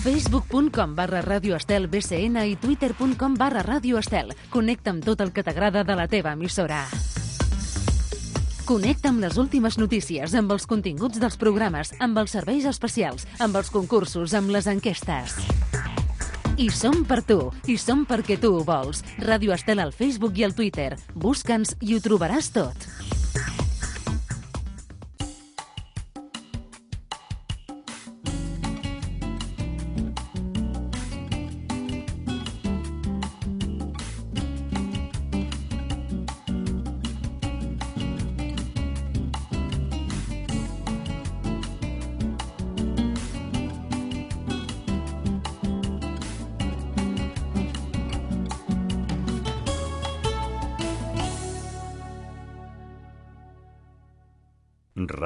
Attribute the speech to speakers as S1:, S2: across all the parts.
S1: facebook.com barra Radio Estel BCN i twitter.com barra Radio Estel. Connecta amb tot el que t'agrada de la teva emissora. Connecta amb les últimes notícies, amb els continguts dels programes, amb els serveis especials, amb els concursos, amb les enquestes. I som per tu, i som perquè tu ho vols. Ràdio Estel al Facebook i al Twitter. Busca'ns i ho trobaràs tot.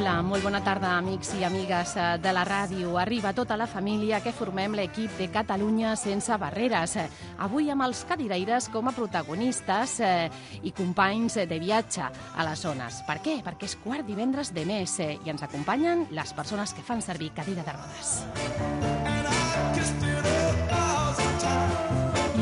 S2: Hola, molt bona tarda, amics i amigues eh, de la ràdio. Arriba tota la família que formem l'equip de Catalunya sense barreres. Avui amb els cadiraires com a protagonistes eh, i companys de viatge a les zones. Per què? Perquè és quart divendres de mes eh, i ens acompanyen les persones que fan servir cadira de rodes. I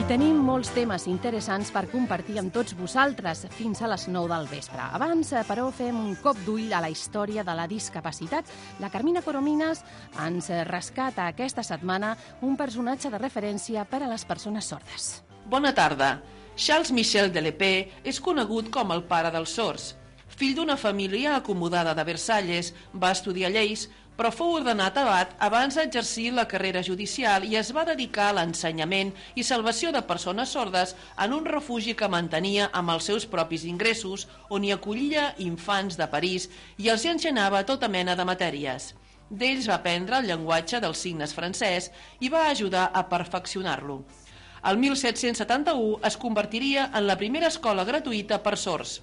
S2: tenim molts temes interessants per compartir amb tots vosaltres fins a les 9 del vespre. Abans, eh, però, fem un cop d'ull a la història de la discapacitat. La Carmina Coromines ens rescata aquesta setmana un personatge de referència per a les persones sordes.
S3: Bona tarda. Charles Michel Delepé és conegut com el pare dels sords. Fill d'una família acomodada de Versalles, va estudiar lleis, però fou ordenat abat abans d'exercir la carrera judicial i es va dedicar a l'ensenyament i salvació de persones sordes en un refugi que mantenia amb els seus propis ingressos, on hi acollia infants de París i els engenava tota mena de matèries. D'ells va aprendre el llenguatge dels signes francès i va ajudar a perfeccionar-lo. El 1771 es convertiria en la primera escola gratuïta per sords.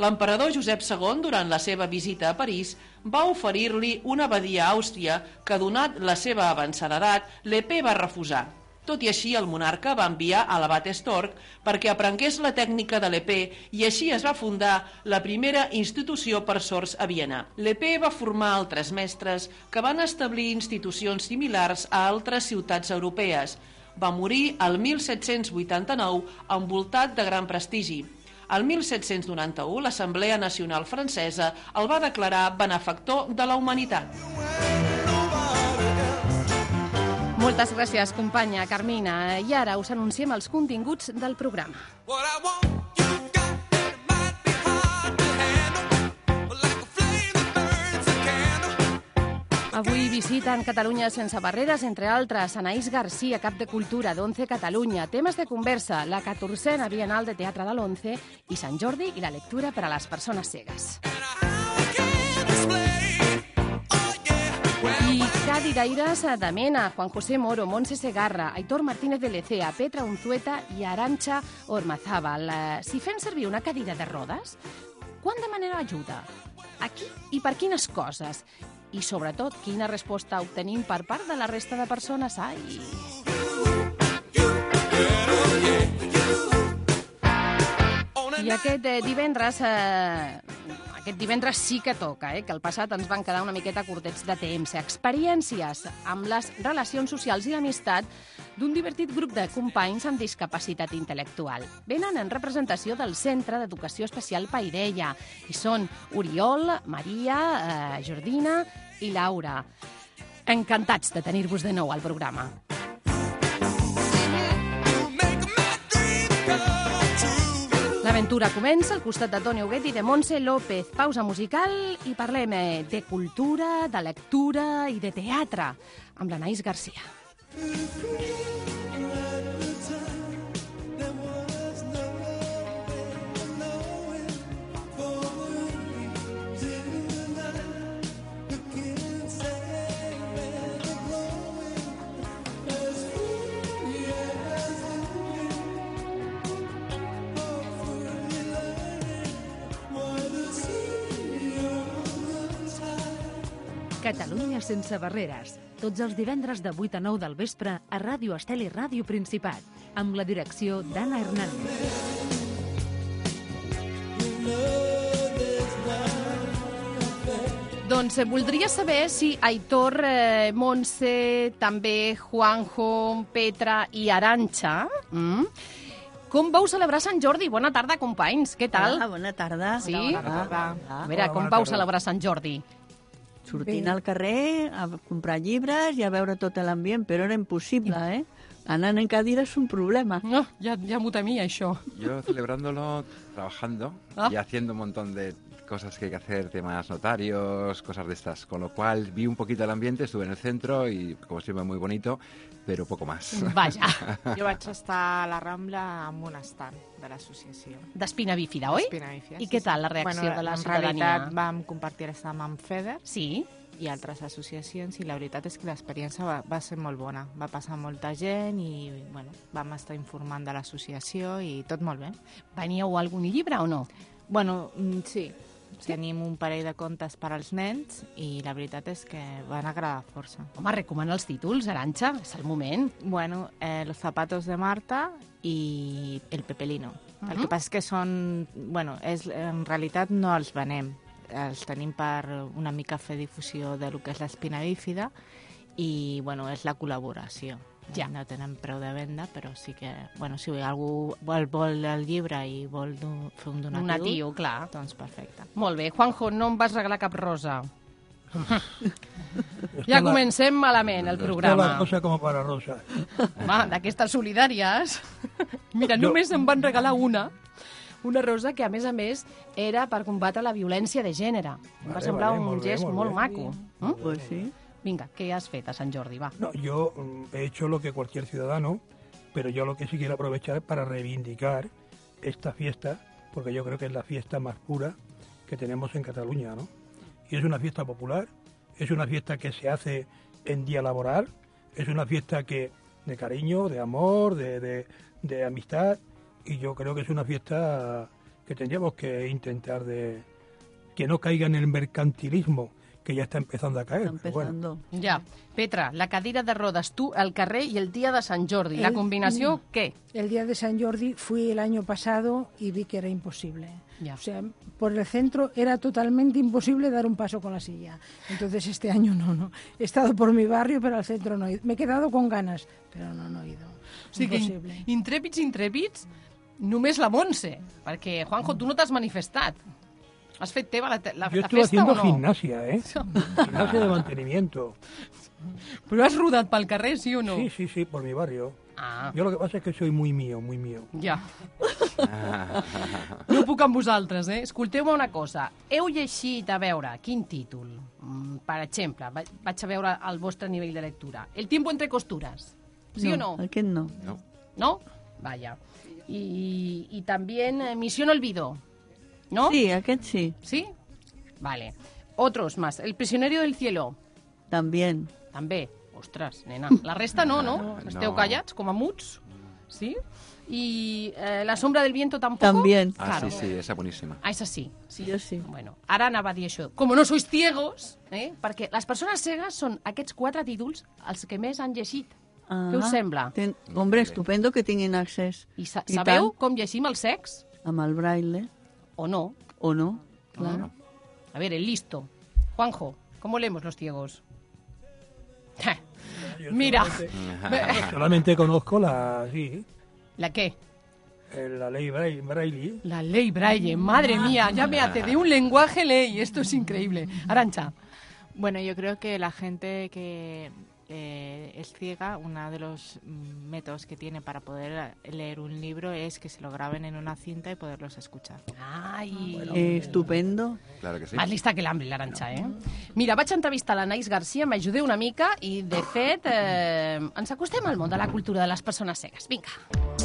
S3: L'emperador Josep II, durant la seva visita a París, va oferir-li una abadia a Àustria que, donat la seva avançada edat, l'Epé va refusar. Tot i així, el monarca va enviar a l'abat Stork perquè aprengués la tècnica de l'EP i així es va fundar la primera institució per sords a Viena. L'EP va formar altres mestres que van establir institucions similars a altres ciutats europees. Va morir el 1789 envoltat de gran prestigi. El 1791, l'Assemblea Nacional Francesa el va declarar benefactor de la humanitat.
S2: Moltes gràcies, companya Carmina. I ara us anunciem els continguts del programa. Avui visiten Catalunya sense barreres, entre altres, Anaïs Garcia, cap de Cultura d'Once Catalunya. Temes de conversa, la 14a Bienal de Teatre de l'Once i Sant Jordi i la lectura per a les persones cegues. I cadiraires de Mena, Juan José Moro, Montse Segarra, Aitor Martínez de Lecea, Petra Unzueta i Arancha Ormazábal. Eh, Si fem servir una cadira de rodes, quan demanem ajuda? A qui i per quines coses? I, sobretot, quina resposta obtenim per part de la resta de persones? Ai... I aquest eh, divendres, eh, aquest divendres sí que toca, eh, que el passat ens van quedar una miqueta curtets de temps. Experiències amb les relacions socials i l'amistat d'un divertit grup de companys amb discapacitat intel·lectual. Venen en representació del Centre d'Educació Especial Paideia i són Oriol, Maria, eh, Jordina i Laura. Encantats de tenir-vos de nou al programa. L'aventura comença al costat de Toni Huguet i de Montse López. Pausa musical i parlem eh, de cultura, de lectura i de teatre amb l'Anaïs Garcia.
S1: Catalunya sense barreres. Tots els divendres de 8 a 9 del vespre a Ràdio Estel i Ràdio Principat, amb la direcció d'Anna Hernández.
S2: Doncs eh, voldria saber si Aitor, eh, Montse, també Juanjo, Petra i Aranxa... Mm, com vau celebrar Sant Jordi? Bona tarda, companys. Què tal?
S4: Hola, bona tarda.
S2: Sí?
S4: Bona
S2: tarda.
S4: tarda.
S2: A veure, com vau celebrar Sant Jordi?
S4: Sortint al carrer a comprar llibres i a veure tot l'ambient, però era impossible, eh? Anant en cadira és un problema.
S2: No, ja, ja m'ho temia, això.
S5: Yo celebrándolo, trabajando
S2: Ah.
S5: y haciendo un montón de cosas que hay que hacer, temas notarios, cosas de estas. Con lo cual vi un poquito el ambiente, estuve en el centro y como siempre muy bonito, pero poco más.
S2: Vaja,
S6: Jo vaig estar a la Rambla amb un estant de l'associació.
S2: d'espina bífida, oi?
S6: Espina Bífida,
S2: I
S6: sí,
S2: què tal la reacció
S6: bueno,
S2: de la
S6: en
S2: ciutadania?
S6: realitat vam compartir l'estam amb FEDER
S2: Sí?
S6: i altres associacions i la veritat és que l'experiència va, va ser molt bona. Va passar molta gent i bueno, vam estar informant de l'associació i tot molt bé.
S2: Veníeu algun llibre o no?
S6: Bueno, mm, sí, tenim un parell de contes per als nens i la veritat és que van agradar força.
S2: Home, recomana els títols, Aranxa, és el moment.
S6: Bueno, eh, Los zapatos de Marta i El Pepelino. El
S2: Mhm.
S6: que passa és que són... Bueno, és, en realitat no els venem. Els tenim per una mica fer difusió de lo que és l'espina bífida i, bueno, és la col·laboració.
S2: Ja.
S6: No tenen preu de venda, però sí que... Bueno, si algú vol, vol el llibre i vol do, fer un donatiu,
S2: Donatiu, clar.
S6: doncs perfecte.
S2: Molt bé. Juanjo, no em vas regalar cap rosa. ja comencem malament el
S7: Está la
S2: programa.
S7: cosa como para Rosa.
S2: Va, d'aquestes solidàries. Mira, només em van regalar una, una rosa que, a més a més, era per combatre la violència de gènere. Em va semblar
S7: vale,
S2: un
S7: molt bé,
S2: gest
S7: molt
S2: molt maco. Mm?
S4: Pues sí.
S2: Vinga, què has fet a Sant Jordi? Va.
S7: No, yo mm, he hecho lo que cualquier ciudadano, pero yo lo que sí quiero aprovechar para reivindicar esta fiesta, porque yo creo que es la fiesta más pura que tenemos en Cataluña, ¿no? Y es una fiesta popular, es una fiesta que se hace en día laboral, es una fiesta que de cariño, de amor, de, de, de amistad, y yo creo que es una fiesta que tendríamos que intentar de que no caiga en el mercantilismo que ya está empezando a caer.
S4: Está
S7: bueno.
S2: Ja. Petra, la cadira de rodes, tu, el carrer i el dia de Sant Jordi. La
S8: El-
S2: combinació, què?
S8: El día de San Jordi fui el año pasado y vi que era imposible.
S2: Ya.
S8: O sea, por el centro era totalmente imposible dar un paso con la silla. Entonces este año no, no. He estado por mi barrio, pero al centro no he ido. Me he quedado con ganas, pero no, no he ido.
S2: O sigui, que
S8: Impossible.
S2: in- intrèpids, intrèpids, només la Montse. Perquè, Juanjo, tu no t'has manifestat. Has fet teva la, te- la,
S7: Yo
S2: la
S7: estuve
S2: festa
S7: haciendo
S2: o no?
S7: gimnasia, ¿eh? gimnasia de mantenimiento.
S2: Però has rodat pel carrer, sí o no?
S7: Sí, sí, sí, por mi barrio.
S2: Ah,
S7: Yo lo que pasa es que soy muy mío, muy mío.
S2: ja. No puc amb vosaltres, eh? Escolteu-me una cosa. Heu llegit, a veure, quin títol? Mm, per exemple, va- vaig a veure el vostre nivell de lectura. El tiempo entre costuras. ¿Sí o no?
S4: Aquest no.
S5: No.
S2: ¿No? Vaya. Y, y también eh, Misión Olvido. ¿No?
S4: Sí, aquest sí,
S2: ¿Sí? Vale. Otros más. El prisionero del cielo.
S4: también.
S2: També. Ostres, nena. La resta no, no? Esteu
S5: No.
S2: callats, com a muts? Sí? I eh, La sombra del viento tampoco?
S4: También.
S5: Ah,
S2: Claro.
S5: sí, sí, esa buenísima.
S2: Ah, esa sí. sí.
S4: Jo sí.
S2: Bueno, ara anava a dir això. Com no sois ciegos, eh? perquè les persones cegues són aquests quatre títols els que més han llegit. Què us
S4: Ah,
S2: sembla?
S4: Ten... Hombre, estupendo que tinguin accés
S2: I, sa
S4: I
S2: sabeu
S4: tant.
S2: com llegim el sex?
S4: amb el braille,
S2: O no?
S4: o no? Clar.
S5: No.
S2: A ver, el listo. Juanjo, ¿cómo leemos los ciegos? Mira,
S7: Solamente, solamente conozco la, sí,
S2: ¿la qué?
S7: eh, la ley Bra- Braille.
S2: La ley Braille, madre mía, ya me hace de un lenguaje ley, esto es increíble. Arancha,
S6: Bueno, yo creo que la gente que eh, es ciega, uno de los métodos que tiene para poder leer un libro es que se lo graben en una cinta y poderlos escuchar.
S2: Ai,
S4: Eh, estupendo.
S5: Claro que sí.
S2: Más lista que l'hambre, l'Aranxa, eh? Mira, vaig entrevistar l'Anaïs Garcia, m'ajudeu una mica i, de fet, eh, ens acostem al món de la cultura de les persones cegues. Vinga.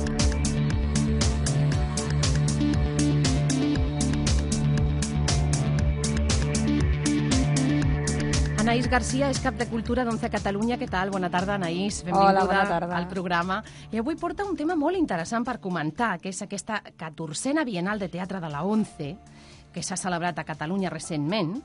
S2: Anaïs Garcia és cap de Cultura d'11 Catalunya. Què tal? Bona tarda, Anaïs. Benvinguda
S9: Hola, bona tarda.
S2: al programa. I avui porta un tema molt interessant per comentar, que és aquesta 14a Bienal de Teatre de la 11, que s'ha celebrat a Catalunya recentment.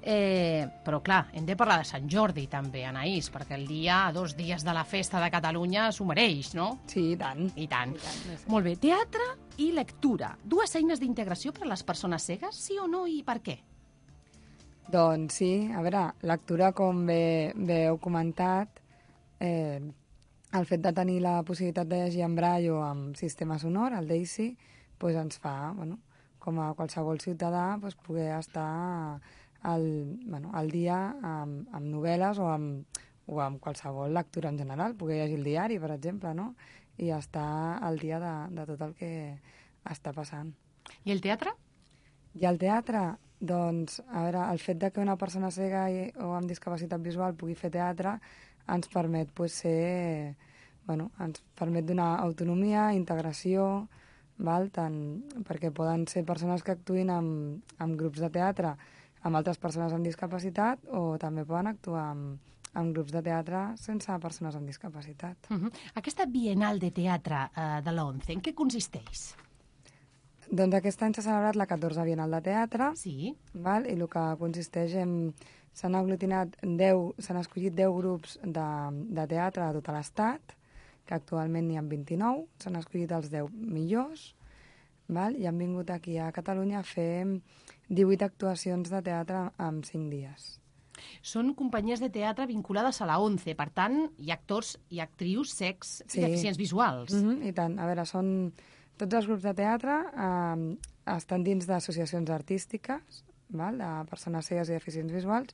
S2: Eh, però, clar, hem de parlar de Sant Jordi, també, Anaïs, perquè el dia, a dos dies de la festa de Catalunya, s'ho mereix, no?
S9: Sí, i tant.
S2: I tant. Molt bé, teatre i lectura. Dues eines d'integració per a les persones cegues, sí o no, i per què?
S9: Doncs sí, a veure, lectura, com bé, bé heu comentat, eh, el fet de tenir la possibilitat de llegir en braille o amb sistema sonor, el DAISY, pues ens fa, bueno, com a qualsevol ciutadà, pues, poder estar al, bueno, al dia amb, amb novel·les o amb, o amb qualsevol lectura en general, poder llegir el diari, per exemple, no? i estar al dia de, de tot el que està passant.
S2: I el teatre?
S9: I el teatre, doncs, a veure, el fet de que una persona cega i, o amb discapacitat visual pugui fer teatre ens permet pues, ser, bueno, ens permet donar autonomia, integració, val? Tant, perquè poden ser persones que actuïn amb, amb grups de teatre amb altres persones amb discapacitat o també poden actuar amb, amb grups de teatre sense persones amb discapacitat.
S2: Uh -huh. Aquesta Bienal de Teatre eh, de l'ONCE, en què consisteix?
S9: Doncs aquest any s'ha celebrat la 14a Bienal de Teatre.
S2: Sí.
S9: Val? I el que consisteix en... S'han aglutinat 10, s'han escollit 10 grups de, de teatre de tot l'estat, que actualment n'hi ha 29, s'han escollit els 10 millors, val? i han vingut aquí a Catalunya a fer 18 actuacions de teatre en 5 dies.
S2: Són companyies de teatre vinculades a la ONCE, per tant, hi ha actors i actrius secs sí. deficients visuals.
S9: Mm -hmm, I tant. A veure, són... Tots els grups de teatre eh, estan dins d'associacions artístiques, val? de persones cegues i deficients visuals,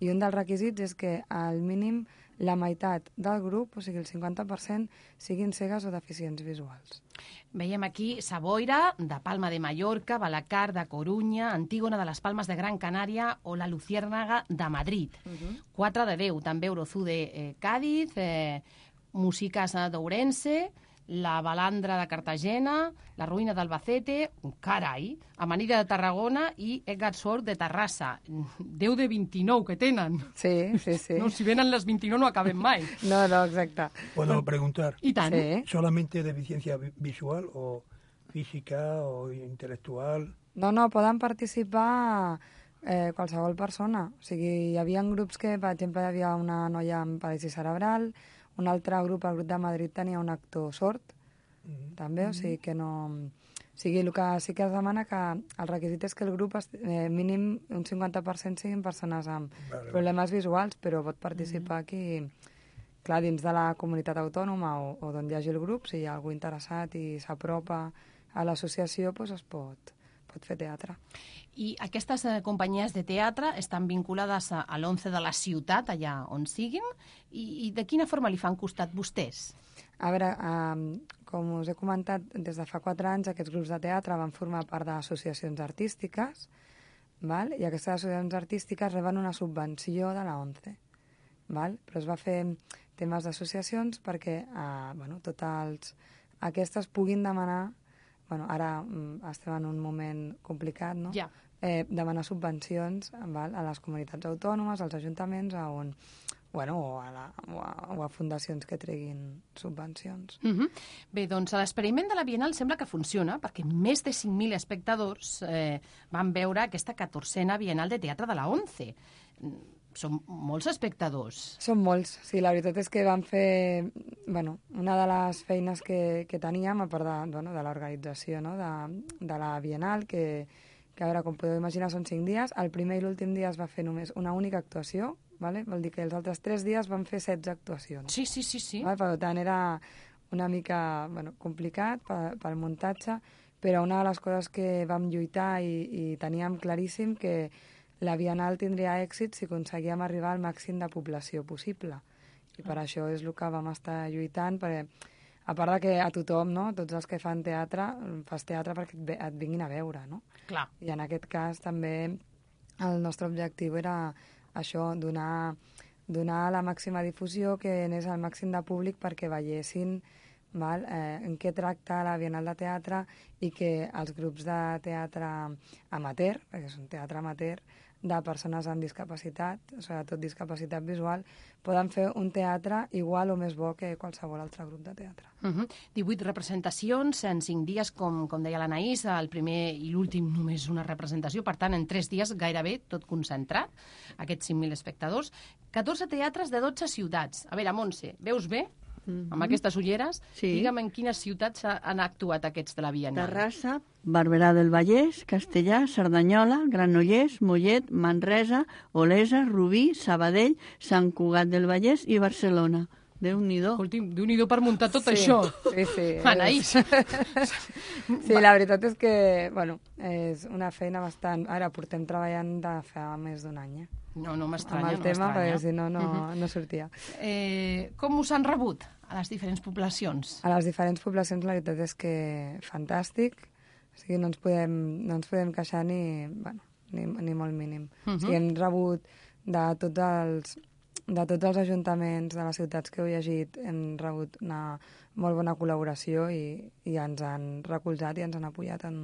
S9: i un dels requisits és que al mínim la meitat del grup, o sigui el 50%, siguin cegues o deficients visuals.
S2: Veiem aquí Saboira, de Palma de Mallorca, Balacar, de Corunya, Antígona de les Palmes de Gran Canària o la Luciérnaga de Madrid. Uh -huh. 4 de 10, també Eurozú de eh, Cádiz, eh, Musicasa d'Ourense, la Balandra de Cartagena, la Ruïna d'Albacete, carai, Amanida de Tarragona i Edgar Sort de Terrassa. 10 de 29 que tenen.
S9: Sí, sí, sí.
S2: No, si venen les 29 no acabem mai.
S9: No, no, exacte.
S7: ¿Puedo preguntar?
S2: I tant.
S9: Sí.
S7: ¿Solamente deficiencia vi- visual o física o intelectual?
S9: No, no, poden participar eh, qualsevol persona. O sigui, hi havia grups que, per exemple, hi havia una noia amb paràlisi cerebral, un altre grup, el grup de Madrid, tenia un actor sord, també, o sigui que no... O sigui, el que sí que es demana que el requisit és que el grup, est- eh, mínim un 50% siguin persones amb
S7: Vale.
S9: problemes visuals, però pot participar aquí, clar, dins de la comunitat autònoma o, o d'on hi hagi el grup, si hi ha algú interessat i s'apropa a l'associació, doncs es pot, pot fer teatre.
S2: I aquestes eh, companyies de teatre estan vinculades a, a l'11 de la ciutat, allà on siguin, i, i de quina forma li fan costat vostès?
S9: A veure, um, com us he comentat, des de fa quatre anys aquests grups de teatre van formar part d'associacions artístiques, val? i aquestes associacions artístiques reben una subvenció de la ONCE. Val? Però es va fer temes d'associacions perquè uh, bueno, tots els, aquestes puguin demanar, bueno, ara mm, estem en un moment complicat, no?
S2: Ja.
S9: Eh, demanar subvencions val, a les comunitats autònomes, als ajuntaments, a on, bueno, o, a la, o, a, o a fundacions que treguin subvencions.
S2: Uh -huh. Bé, doncs l'experiment de la Bienal sembla que funciona, perquè més de 5.000 espectadors eh, van veure aquesta 14a Bienal de Teatre de la 11 són molts espectadors.
S9: Són molts, sí, la veritat és que vam fer, bueno, una de les feines que, que teníem, a part de, bueno, de l'organització no? de, de la Bienal, que, que a veure, com podeu imaginar, són cinc dies. El primer i l'últim dia es va fer només una única actuació, vale? vol dir que els altres tres dies van fer 16 actuacions.
S2: Sí, sí, sí, sí.
S9: Val? Per tant, era una mica bueno, complicat pel, pel muntatge, però una de les coses que vam lluitar i, i teníem claríssim que la Bienal tindria èxit si aconseguíem arribar al màxim de població possible. I per això és el que vam estar lluitant, perquè a part de que a tothom, no? tots els que fan teatre, fas teatre perquè et, ve- et vinguin a veure, no?
S2: Clar.
S9: I en aquest cas també el nostre objectiu era això, donar, donar la màxima difusió, que anés al màxim de públic perquè veiessin val? Eh, en què tracta la Bienal de Teatre i que els grups de teatre amateur, perquè és un teatre amateur, de persones amb discapacitat, sobretot discapacitat visual, poden fer un teatre igual o més bo que qualsevol altre grup de teatre.
S2: Uh -huh. 18 representacions en 5 dies, com, com deia l'Anaïs, el primer i l'últim només una representació, per tant, en 3 dies gairebé tot concentrat, aquests 5.000 espectadors. 14 teatres de 12 ciutats. A veure, Montse, veus bé? Amb aquestes ulleres,
S4: Sí.
S2: digue'm en quines ciutats ha- han actuat aquests de la Bienal.
S4: Terrassa, Barberà del Vallès, Castellà, Cerdanyola, Granollers, Mollet, Manresa, Olesa, Rubí, Sabadell, Sant Cugat del Vallès i Barcelona. Déu-n'hi-do.
S2: Escolti'm, déu nhi per muntar tot
S9: Sí,
S2: això.
S9: sí, sí.
S2: Anaïs.
S9: Sí, la veritat és que, bueno, és una feina bastant... Ara portem treballant de fa més d'un any, eh?
S2: No, no
S9: Amb
S2: m'estranya,
S9: el
S2: no
S9: tema,
S2: m'estranya.
S9: perquè si no, no,
S2: Mhm.
S9: no sortia.
S2: Eh, com us han rebut a les diferents poblacions?
S9: A les diferents poblacions la veritat és que fantàstic, o sigui, no ens podem, no ens podem queixar ni, bueno, ni, ni molt mínim.
S2: Mhm.
S9: O sigui, hem rebut de tots els de tots els ajuntaments de les ciutats que heu llegit hem rebut una molt bona col·laboració i, i ens han recolzat i ens han apoyat en,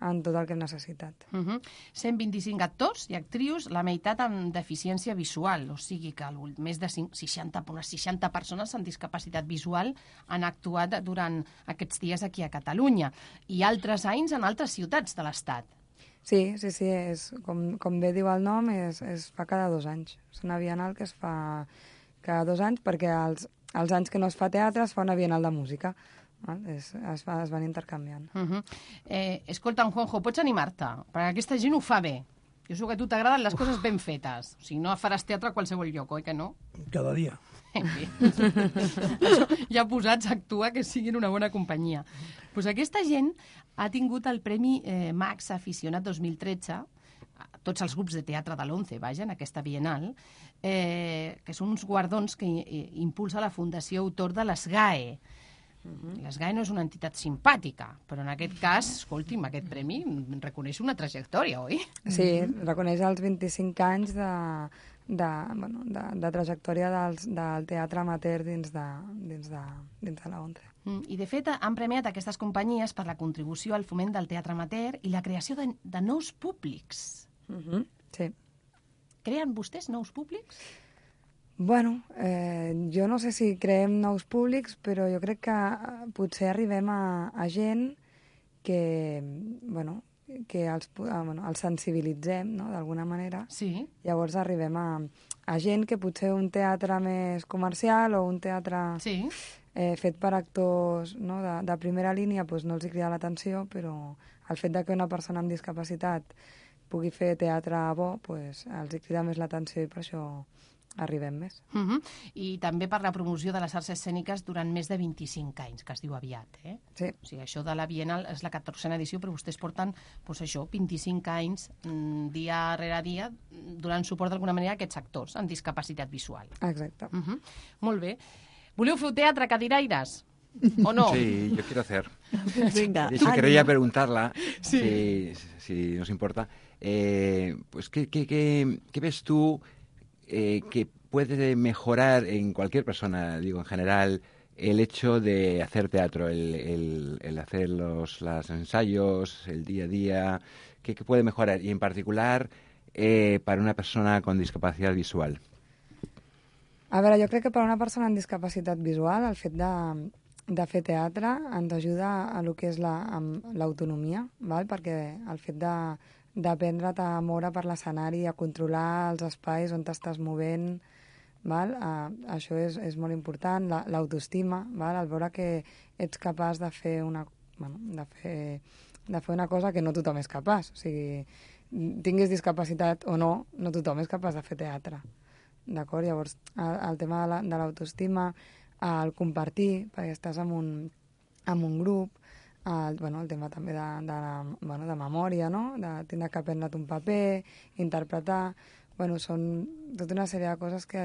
S9: en tot el que hem necessitat.
S2: Uh -huh. 125 actors i actrius, la meitat amb deficiència visual, o sigui que més de cinc- 60, unes 60 persones amb discapacitat visual han actuat durant aquests dies aquí a Catalunya i altres anys en altres ciutats de l'Estat.
S9: Sí, sí, sí, és, com, com bé diu el nom, és, es fa cada dos anys. És una bienal que es fa cada dos anys perquè els, els anys que no es fa teatre es fa una bienal de música. Val? És, es, fa, es van intercanviant.
S2: Uh -huh. eh, escolta'm, Juanjo, pots animar-te? Perquè aquesta gent ho fa bé. Jo sé que a tu t'agraden les coses ben fetes. O sigui, no faràs teatre a qualsevol lloc, oi que no?
S7: Cada dia.
S2: Això, ja posats a actuar que siguin una bona companyia. Pues aquesta gent ha tingut el Premi eh, Max Aficionat 2013 a tots els grups de teatre de l'ONCE, vaja, en aquesta bienal, eh, que són uns guardons que eh, impulsa la Fundació Autor de l'ESGAE. L'ESGAE no és una entitat simpàtica, però en aquest cas, escolti'm, aquest premi reconeix una trajectòria, oi?
S9: Sí, reconeix els 25 anys de, de, bueno, de, de trajectòria dels, del teatre amateur dins de, dins de, dins de la ONCE.
S2: Mm, I, de fet, han premiat aquestes companyies per la contribució al foment del teatre amateur i la creació de, de nous públics.
S9: Uh -huh. Sí.
S2: Creen vostès nous públics?
S9: Bueno, eh, jo no sé si creem nous públics, però jo crec que eh, potser arribem a, a gent que, bueno, que els, ah, bueno, els sensibilitzem, no?, d'alguna manera.
S2: Sí.
S9: Llavors arribem a, a gent que potser un teatre més comercial o un teatre
S2: sí.
S9: eh, fet per actors no, de, de primera línia doncs no els hi crida l'atenció, però el fet de que una persona amb discapacitat pugui fer teatre bo, doncs els hi crida més l'atenció i per això arribem més.
S2: Uh -huh. I també per la promoció de les arts escèniques durant més de 25 anys, que es diu aviat. Eh?
S9: Sí.
S2: O sigui, això de la Bienal és la 14a edició, però vostès porten doncs això, 25 anys, mm, dia rere dia, mm, donant suport d'alguna manera a aquests actors amb discapacitat visual.
S9: Exacte.
S2: Uh -huh. Molt bé. Voleu fer teatre, cadiraires? O no?
S5: Sí, yo quiero hacer.
S4: Venga,
S5: De hecho, quería preguntarla,
S2: Sí.
S5: si, si nos importa, eh, pues ¿qué, qué, qué, qué ves tú eh, que puede mejorar en cualquier persona, digo en general, el hecho de hacer teatro, el, el, el hacer los, los ensayos, el día a día, ¿qué, qué puede mejorar? Y en particular eh, para una persona con discapacidad visual.
S9: A veure, jo crec que per una persona amb discapacitat visual el fet de, de fer teatre ens ajuda a lo que és la- l'autonomia, val? perquè el fet de d'aprendre't a moure per l'escenari, a controlar els espais on t'estàs movent, val? Uh, això és, és molt important, la- l'autoestima, val? el veure que ets capaç de fer una, bueno, de fer, de fer una cosa que no tothom és capaç. O sigui, tinguis discapacitat o no, no tothom és capaç de fer teatre. D'acord? Llavors, el, el tema de la- de l'autoestima, el compartir, perquè estàs en un, en un grup, el, bueno, el tema també de, de, bueno, de memòria, no? de tindre que aprendre't un paper, interpretar... Bueno, són tota una sèrie de coses que,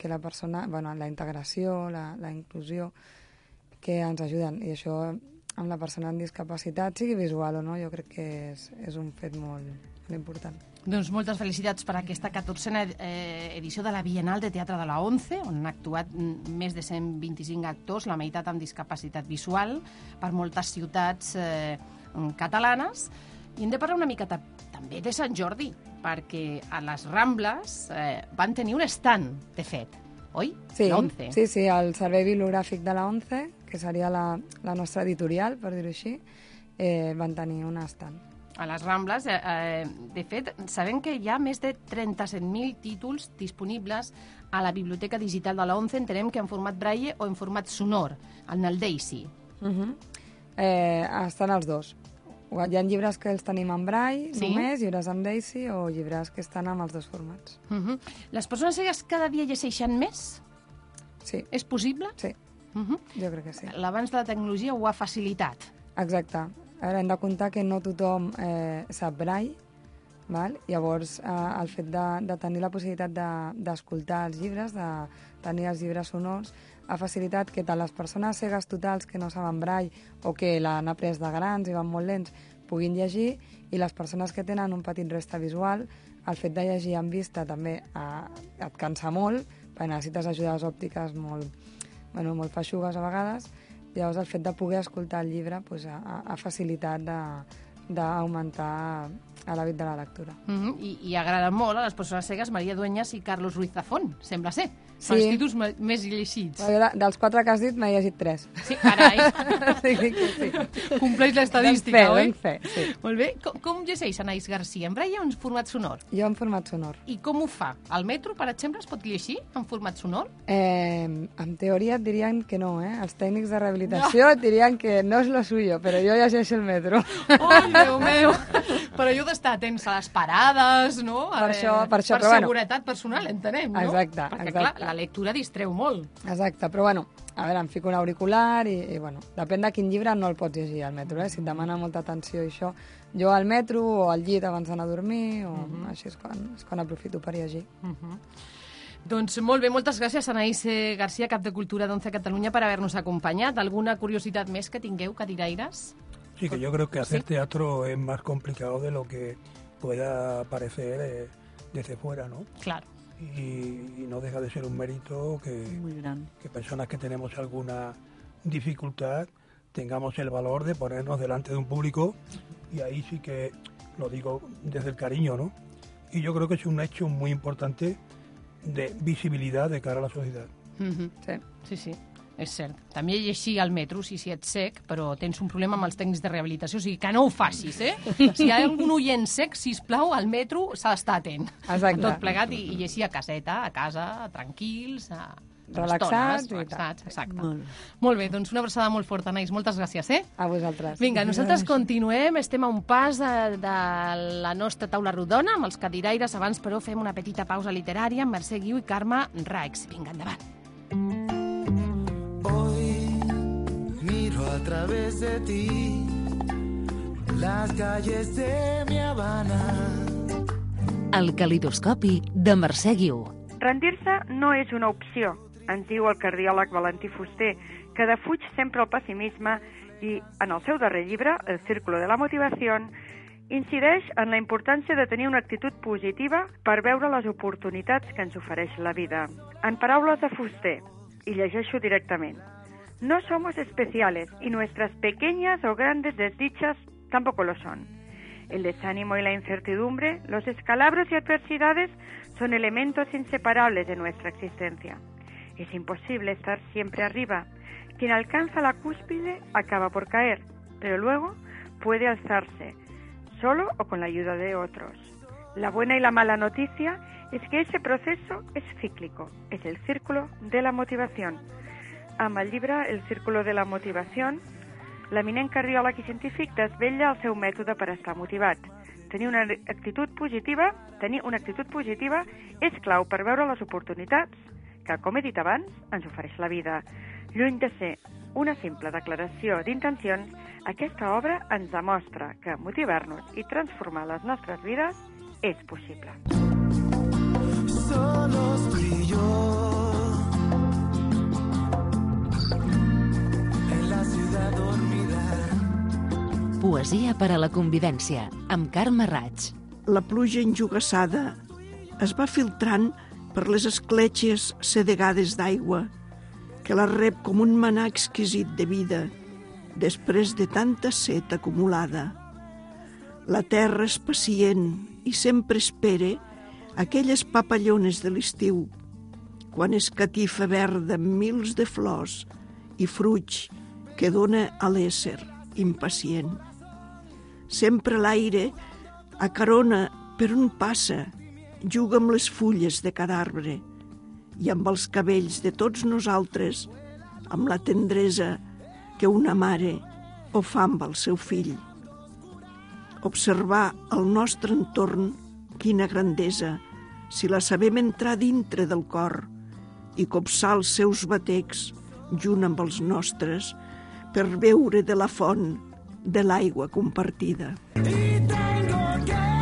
S9: que la persona... Bueno, la integració, la, la inclusió, que ens ajuden. I això amb la persona amb discapacitat, sigui visual o no, jo crec que és, és un fet molt, molt important.
S2: Doncs moltes felicitats per aquesta 14a eh, edició de la Bienal de Teatre de la ONCE, on han actuat mm, més de 125 actors, la meitat amb discapacitat visual, per moltes ciutats eh, catalanes. I hem de parlar una miqueta també de Sant Jordi, perquè a les Rambles eh, van tenir un stand, de fet, oi?
S9: Sí,
S2: La ONCE.
S9: sí, sí, el Servei Bibliogràfic de la ONCE, que seria la, la nostra editorial, per dir-ho així, eh, van tenir un estant.
S2: A les Rambles. Eh, eh, de fet, sabem que hi ha més de 37.000 títols disponibles a la Biblioteca Digital de la ONCE, entenem que en format braille o en format sonor, en el Daisy.
S9: Uh -huh. eh, estan els dos. Hi ha llibres que els tenim en braille,
S2: Sí?
S9: només, llibres amb Daisy, o llibres que estan amb els dos formats.
S2: Uh -huh. Les persones cegues cada dia llegeixen més?
S9: Sí.
S2: És possible?
S9: Sí,
S2: Uh -huh.
S9: jo crec que sí.
S2: L'avanç de la tecnologia ho ha facilitat.
S9: Exacte. Ara hem de comptar que no tothom eh, sap braille, val? llavors eh, el fet de, de tenir la possibilitat de- d'escoltar els llibres, de tenir els llibres sonors, ha facilitat que tant les persones cegues totals que no saben braille o que l'han après de grans i van molt lents puguin llegir i les persones que tenen un petit resta visual, el fet de llegir en vista també eh, et cansa molt, perquè necessites ajudes òptiques molt, bueno, molt feixugues a vegades, llavors el fet de poder escoltar el llibre pues, ha, ha facilitat de- d'augmentar l'hàbit de la lectura.
S2: Uh -huh. I, I agrada molt a les persones cegues Maria Dueñas i Carlos Ruiz Zafón, sembla ser. Són
S9: Sí.
S2: els títols més llegits.
S9: Però jo de- dels quatre que has dit m'he llegit tres.
S2: Sí, carai.
S9: sí, que sí.
S2: Compleix l'estadística,
S9: Dones fe,
S2: oi?
S9: dones fe, sí.
S2: Molt bé. Com, com llegeix Anaïs Garcia? En braille o en format sonor?
S9: Jo en format sonor.
S2: I com ho fa? Al metro, per exemple, es pot llegir en format sonor?
S9: Eh, en teoria et dirien que no, eh? Els tècnics de rehabilitació et dirien que no és lo suyo, però jo llegeixo el metro.
S2: Ai, Déu meu! Per allò d'estar atents a les parades, no?
S9: Per això- per això,
S2: per
S9: però bueno.
S2: seguretat personal, entenem, no?
S9: Exacte,
S2: Perquè,
S9: exacte.
S2: clar, la lectura distreu molt.
S9: Exacte, però bueno, a veure, em fico un auricular i, i bueno, depèn de quin llibre no el pots llegir al metro, eh? Si et demana molta atenció i això, jo al metro o al llit abans d'anar a dormir, o
S2: Mhm.
S9: així és quan, és quan aprofito per llegir.
S2: Doncs molt bé, moltes gràcies, Anaïs Garcia, cap de Cultura d'Once Catalunya, per haver-nos acompanyat. Alguna curiositat més que tingueu, cadiraires?
S7: Sí, que yo creo que hacer teatro es más complicado de lo que pueda parecer eh, desde fuera, ¿no?
S2: Claro.
S7: Y, y no deja de ser un mérito que,
S4: Muy grande.
S7: que personas que tenemos alguna dificultad tengamos el valor de ponernos delante de un público y ahí sí que lo digo desde el cariño, ¿no? Y yo creo que es un hecho muy importante de visibilidad de cara a la sociedad.
S9: Sí.
S2: Sí, sí, és cert. També llegir al metro, si, si ets sec, però tens un problema amb els tècnics de rehabilitació, o sigui, que no ho facis, eh? Si hi ha algun oient sec, si plau, al metro s'ha d'estar atent.
S9: Exacte.
S2: Tot plegat i, i llegir a caseta, a casa, tranquils, a...
S9: Relaxats
S2: estones,
S9: i
S2: relaxats, exacte.
S4: Molt bé.
S2: Molt bé, doncs una abraçada molt forta, Anaïs. Moltes gràcies, eh?
S9: A vosaltres.
S2: Vinga, nosaltres continuem, estem a un pas de, de la nostra taula rodona amb els cadiraires. Abans, però, fem una petita pausa literària amb Mercè Guiu i Carme Raix. Vinga, endavant.
S10: Hoy a través de ti las calles de mi Habana.
S1: El calidoscopi de Mercè Guiu.
S11: Rendir-se no és una opció, ens diu el cardiòleg Valentí Fuster, que defuig sempre el pessimisme i, en el seu darrer llibre, El círculo de la motivació, incideix en la importància de tenir una actitud positiva per veure les oportunitats que ens ofereix la vida. En paraules de Fuster, y llegeixo directamente, no somos especiales y nuestras pequeñas o grandes desdichas tampoco lo son. El desánimo y la incertidumbre, los escalabros y adversidades son elementos inseparables de nuestra existencia. Es imposible estar siempre arriba. Quien alcanza la cúspide acaba por caer, pero luego puede alzarse, solo o con la ayuda de otros. La buena y la mala noticia es que ese proceso es cíclico, es el círculo de la motivación. Amb el llibre El círculo de la motivació, l'eminent cardiòleg i científic desvetlla el seu mètode per estar motivat. Tenir una actitud positiva, tenir una actitud positiva és clau per veure les oportunitats que, com he dit abans, ens ofereix la vida. Lluny de ser una simple declaració d'intencions, aquesta obra ens demostra que motivar-nos i transformar les nostres vides és possible.
S10: Solos tú
S1: Poesia per a la convivència, amb Carme Raig.
S12: La pluja enjugassada es va filtrant per les escletxes sedegades d'aigua, que la rep com un manar exquisit de vida, després de tanta set acumulada. La terra és pacient i sempre espere aquelles papallones de l'estiu, quan es catifa verda amb mils de flors i fruig que dona a l'ésser impacient. Sempre l'aire acarona per on passa, juga amb les fulles de cada arbre i amb els cabells de tots nosaltres, amb la tendresa que una mare ho fa amb el seu fill. Observar el nostre entorn, quina grandesa, si la sabem entrar dintre del cor i copsar els seus batecs junt amb els nostres per beure de la font de l'aigua compartida.
S10: Tengo que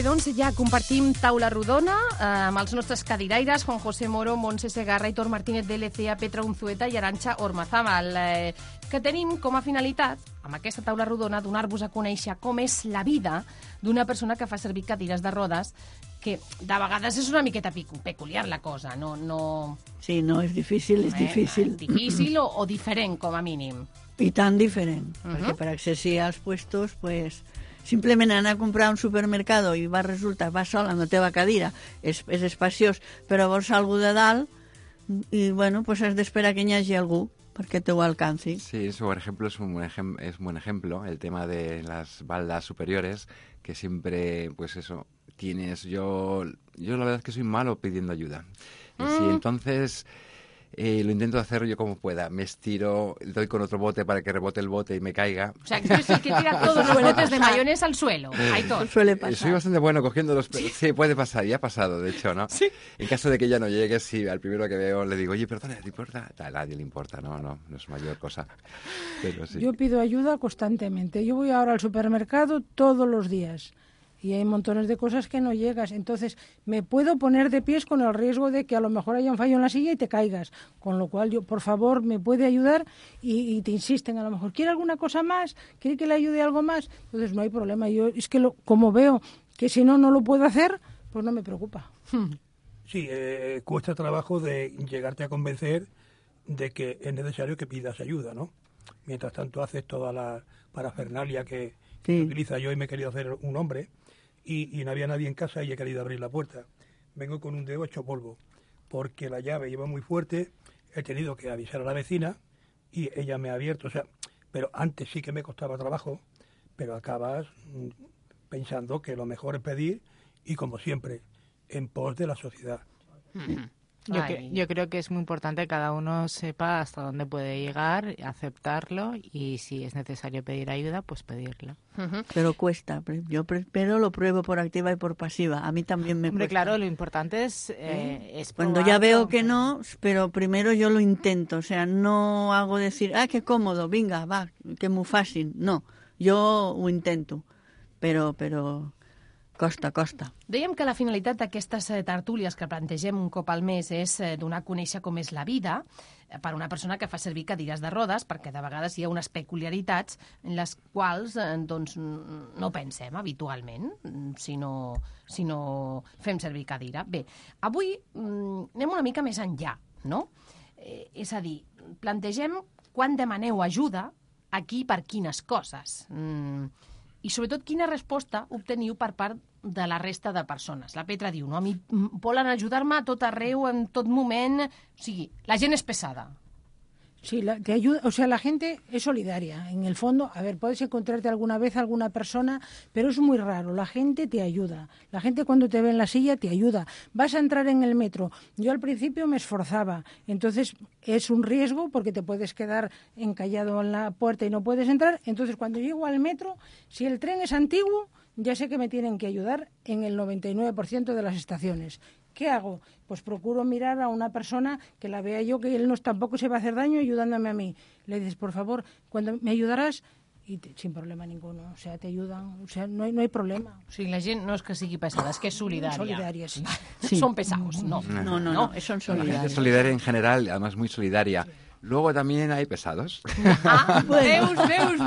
S2: Bé, doncs ja compartim taula rodona eh, amb els nostres cadiraires, Juan José Moro, Montse Segarra, Hitor Martínez de LCA, Petra Unzueta i Aranxa Ormazábal, eh, que tenim com a finalitat, amb aquesta taula rodona, donar-vos a conèixer com és la vida d'una persona que fa servir cadires de rodes, que de vegades és una miqueta peculiar la cosa, no... no
S4: Sí, no, és difícil, és
S2: eh,
S4: difícil.
S2: Difícil o, o diferent, com a mínim.
S4: I tan diferent,
S2: Mhm.
S4: perquè per accessi als puestos, pues, simplement anar a comprar a un supermercado i va resultar, va sol amb la teva cadira, és, és espaciós, però vols algú de dalt i, bueno, pues has d'esperar que hi hagi algú perquè te ho alcanci.
S5: Sí, eso, por ejemplo, es un, ejem- es un buen ejemplo, el tema de las baldas superiores, que siempre, pues eso, tienes, yo, yo la verdad es que soy malo pidiendo ayuda. Y sí,
S2: Mm.
S5: entonces eh, lo intento hacer yo como pueda. Me estiro, doy con otro bote para que rebote el bote y me caiga.
S2: O sea, que tú eres el que tira todos los botes de mayonesa al suelo. Aitor.
S5: Eh, Soy bastante bueno cogiendo los... pe- Sí, puede pasar, ya ha pasado, de hecho, ¿no? En caso de que ya no llegue, sí, al primero que veo le digo, oye, perdona, ¿te importa? A nadie le importa, no, no, no es mayor cosa. Pero sí.
S8: Yo pido ayuda constantemente. Yo voy ahora al supermercado todos los días y hay montones de cosas que no llegas. Entonces, me puedo poner de pies con el riesgo de que a lo mejor haya un fallo en la silla y te caigas. Con lo cual, yo, por favor, me puede ayudar y, y te insisten a lo mejor, ¿quiere alguna cosa más? ¿Quiere que le ayude algo más? Entonces, no hay problema. Yo es que lo, como veo que si no, no lo puedo hacer, pues no me preocupa.
S7: Sí, eh, cuesta trabajo de llegarte a convencer de que es necesario que pidas ayuda, ¿no? Mientras tanto haces toda la parafernalia que, que
S4: Sí.
S7: utiliza yo y me he querido hacer un hombre y, no había nadie en casa y he querido abrir la puerta. Vengo con un dedo hecho polvo porque la llave lleva muy fuerte, he tenido que avisar a la vecina y ella me ha abierto, o sea, pero antes sí que me costaba trabajo, pero acabas mm, pensando que lo mejor es pedir y como siempre, en pos de la sociedad.
S6: Yo,
S2: Ay.
S6: cre- yo creo que es muy importante que cada uno sepa hasta dónde puede llegar, aceptarlo y si es necesario pedir ayuda, pues pedirla.
S4: Pero cuesta. Yo pero lo pruebo por activa y por pasiva. A mí también me
S6: Hombre,
S4: cuesta.
S6: claro, lo importante es, eh, es
S4: Cuando ya veo
S6: ¿no?
S4: que no, pero primero yo lo intento. O sea, no hago decir, ah, qué cómodo, venga, va, que muy fácil. No, yo lo intento. Pero, pero, costa, costa.
S2: Dèiem que la finalitat d'aquestes eh, tertúlies que plantegem un cop al mes és eh, donar a conèixer com és la vida eh, per una persona que fa servir cadires de rodes, perquè de vegades hi ha unes peculiaritats en les quals doncs, no pensem habitualment mm, si no, si no fem servir cadira. Bé, avui mm, anem una mica més enllà, no? És a dir, plantegem quan demaneu ajuda a qui per quines coses. Mm, i sobretot quina resposta obteniu per part de la resta de persones. La Petra diu, no? a mi volen ajudar-me a tot arreu, en tot moment... O sigui, la gent és pesada.
S8: Sí, la- te ayuda, o sea, la gente es solidaria. En el fondo, a ver, puedes encontrarte alguna vez alguna persona, pero es muy raro. La gente te ayuda. La gente cuando te ve en la silla te ayuda. Vas a entrar en el metro. Yo al principio me esforzaba. Entonces es un riesgo porque te puedes quedar encallado en la puerta y no puedes entrar. Entonces cuando llego al metro, si el tren es antiguo, ya sé que me tienen que ayudar en el 99% de las estaciones. ¿Qué hago? Pues procuro mirar a una persona que la vea yo, que él no tampoco se va a hacer daño ayudándome a mí. Le dices, por favor, cuando me ayudarás, y te- sin problema ninguno. O sea, te ayudan, o sea, no hay, no hay problema.
S2: O sigui, la gent no és que sigui pesada, és que és solidària.
S8: Solidària, sí.
S2: Són pesados, no.
S5: No,
S4: no, no, son
S5: La gente
S4: solidarios.
S5: es solidaria en general, además muy solidaria. Luego también hay pesados.
S2: Ah,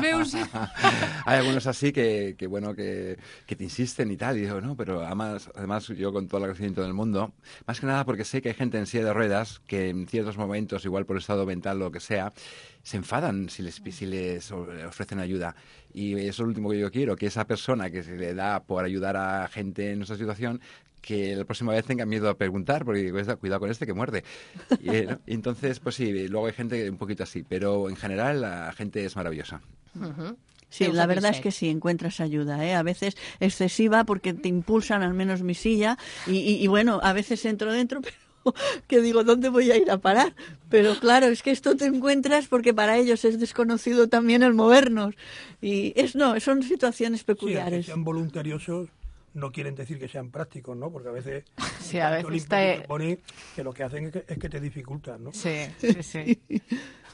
S2: veus.
S5: hay algunos así que, que bueno, que, que te insisten y tal. Y digo, no, pero además, además yo con todo el agradecimiento del mundo, más que nada porque sé que hay gente en silla de ruedas que en ciertos momentos, igual por estado mental o lo que sea, se enfadan si les, si les ofrecen ayuda. Y eso es lo último que yo quiero, que esa persona que se le da por ayudar a gente en nuestra situación, que la próxima vez tenga miedo a preguntar, porque cuidado cuidado con este que muerde. Y, eh, ¿no? Entonces, pues sí, luego hay gente un poquito así, pero en general la gente es maravillosa.
S4: Sí,
S2: Teu
S4: la verdad es que sí, encuentras ayuda, ¿eh? A veces excesiva porque te impulsan al menos mi silla y, y- y bueno, a veces entro dentro, pero que digo, ¿dónde voy a ir a parar? Pero claro, es que esto te encuentras porque para ellos es desconocido también el movernos. Y es no, son situaciones
S7: Sí,
S4: peculiares.
S7: sean voluntariosos, no quieren decir que sean prácticos, ¿no? Porque a veces,
S6: Sí, a veces
S7: limpio que pone, que lo que hacen es que, es que te dificultan, ¿no?
S6: Sí, sí, sí.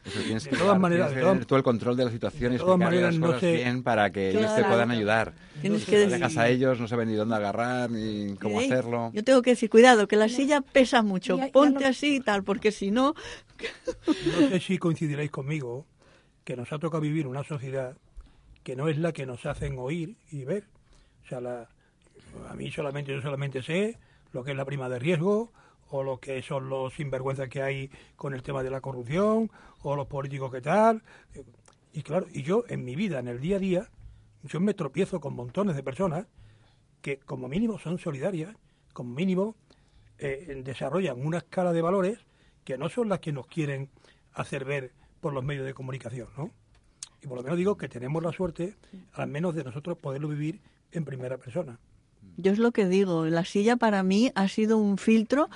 S5: Eso tienes
S7: De
S5: que,
S7: todas
S5: dar,
S7: maneras,
S5: tienes que
S7: todas-
S5: tener tú el control de la situación y
S7: de todas
S5: explicarle
S7: maneras,
S5: las
S7: no
S5: cosas
S7: sé-
S5: bien para que ellos te
S4: Claro.
S5: puedan ayudar.
S4: Tienes que decir-
S5: dejas a ellos, no saben ni dónde agarrar ni cómo
S4: ¿Eh?
S5: hacerlo.
S4: Yo tengo que decir, cuidado, que la silla pesa mucho,
S8: Ya- ya
S4: ponte
S8: lo-
S4: así y tal, porque si no...
S7: No sé si coincidiréis conmigo que nos ha tocado vivir una sociedad que no es la que nos hacen oír y ver. O sea, la, a mí solamente yo solamente sé lo que es la prima de riesgo o lo que son los sinvergüenzas que hay con el tema de la corrupción o los políticos que tal. Y claro, y yo en mi vida, en el día a día, yo me tropiezo con montones de personas que como mínimo son solidarias, como mínimo eh, desarrollan una escala de valores que no son las que nos quieren hacer ver por los medios de comunicación, ¿no? Y por lo menos digo que tenemos la suerte, al menos de nosotros poderlo vivir en primera persona.
S4: Yo es lo que digo, la silla para mí ha sido un filtro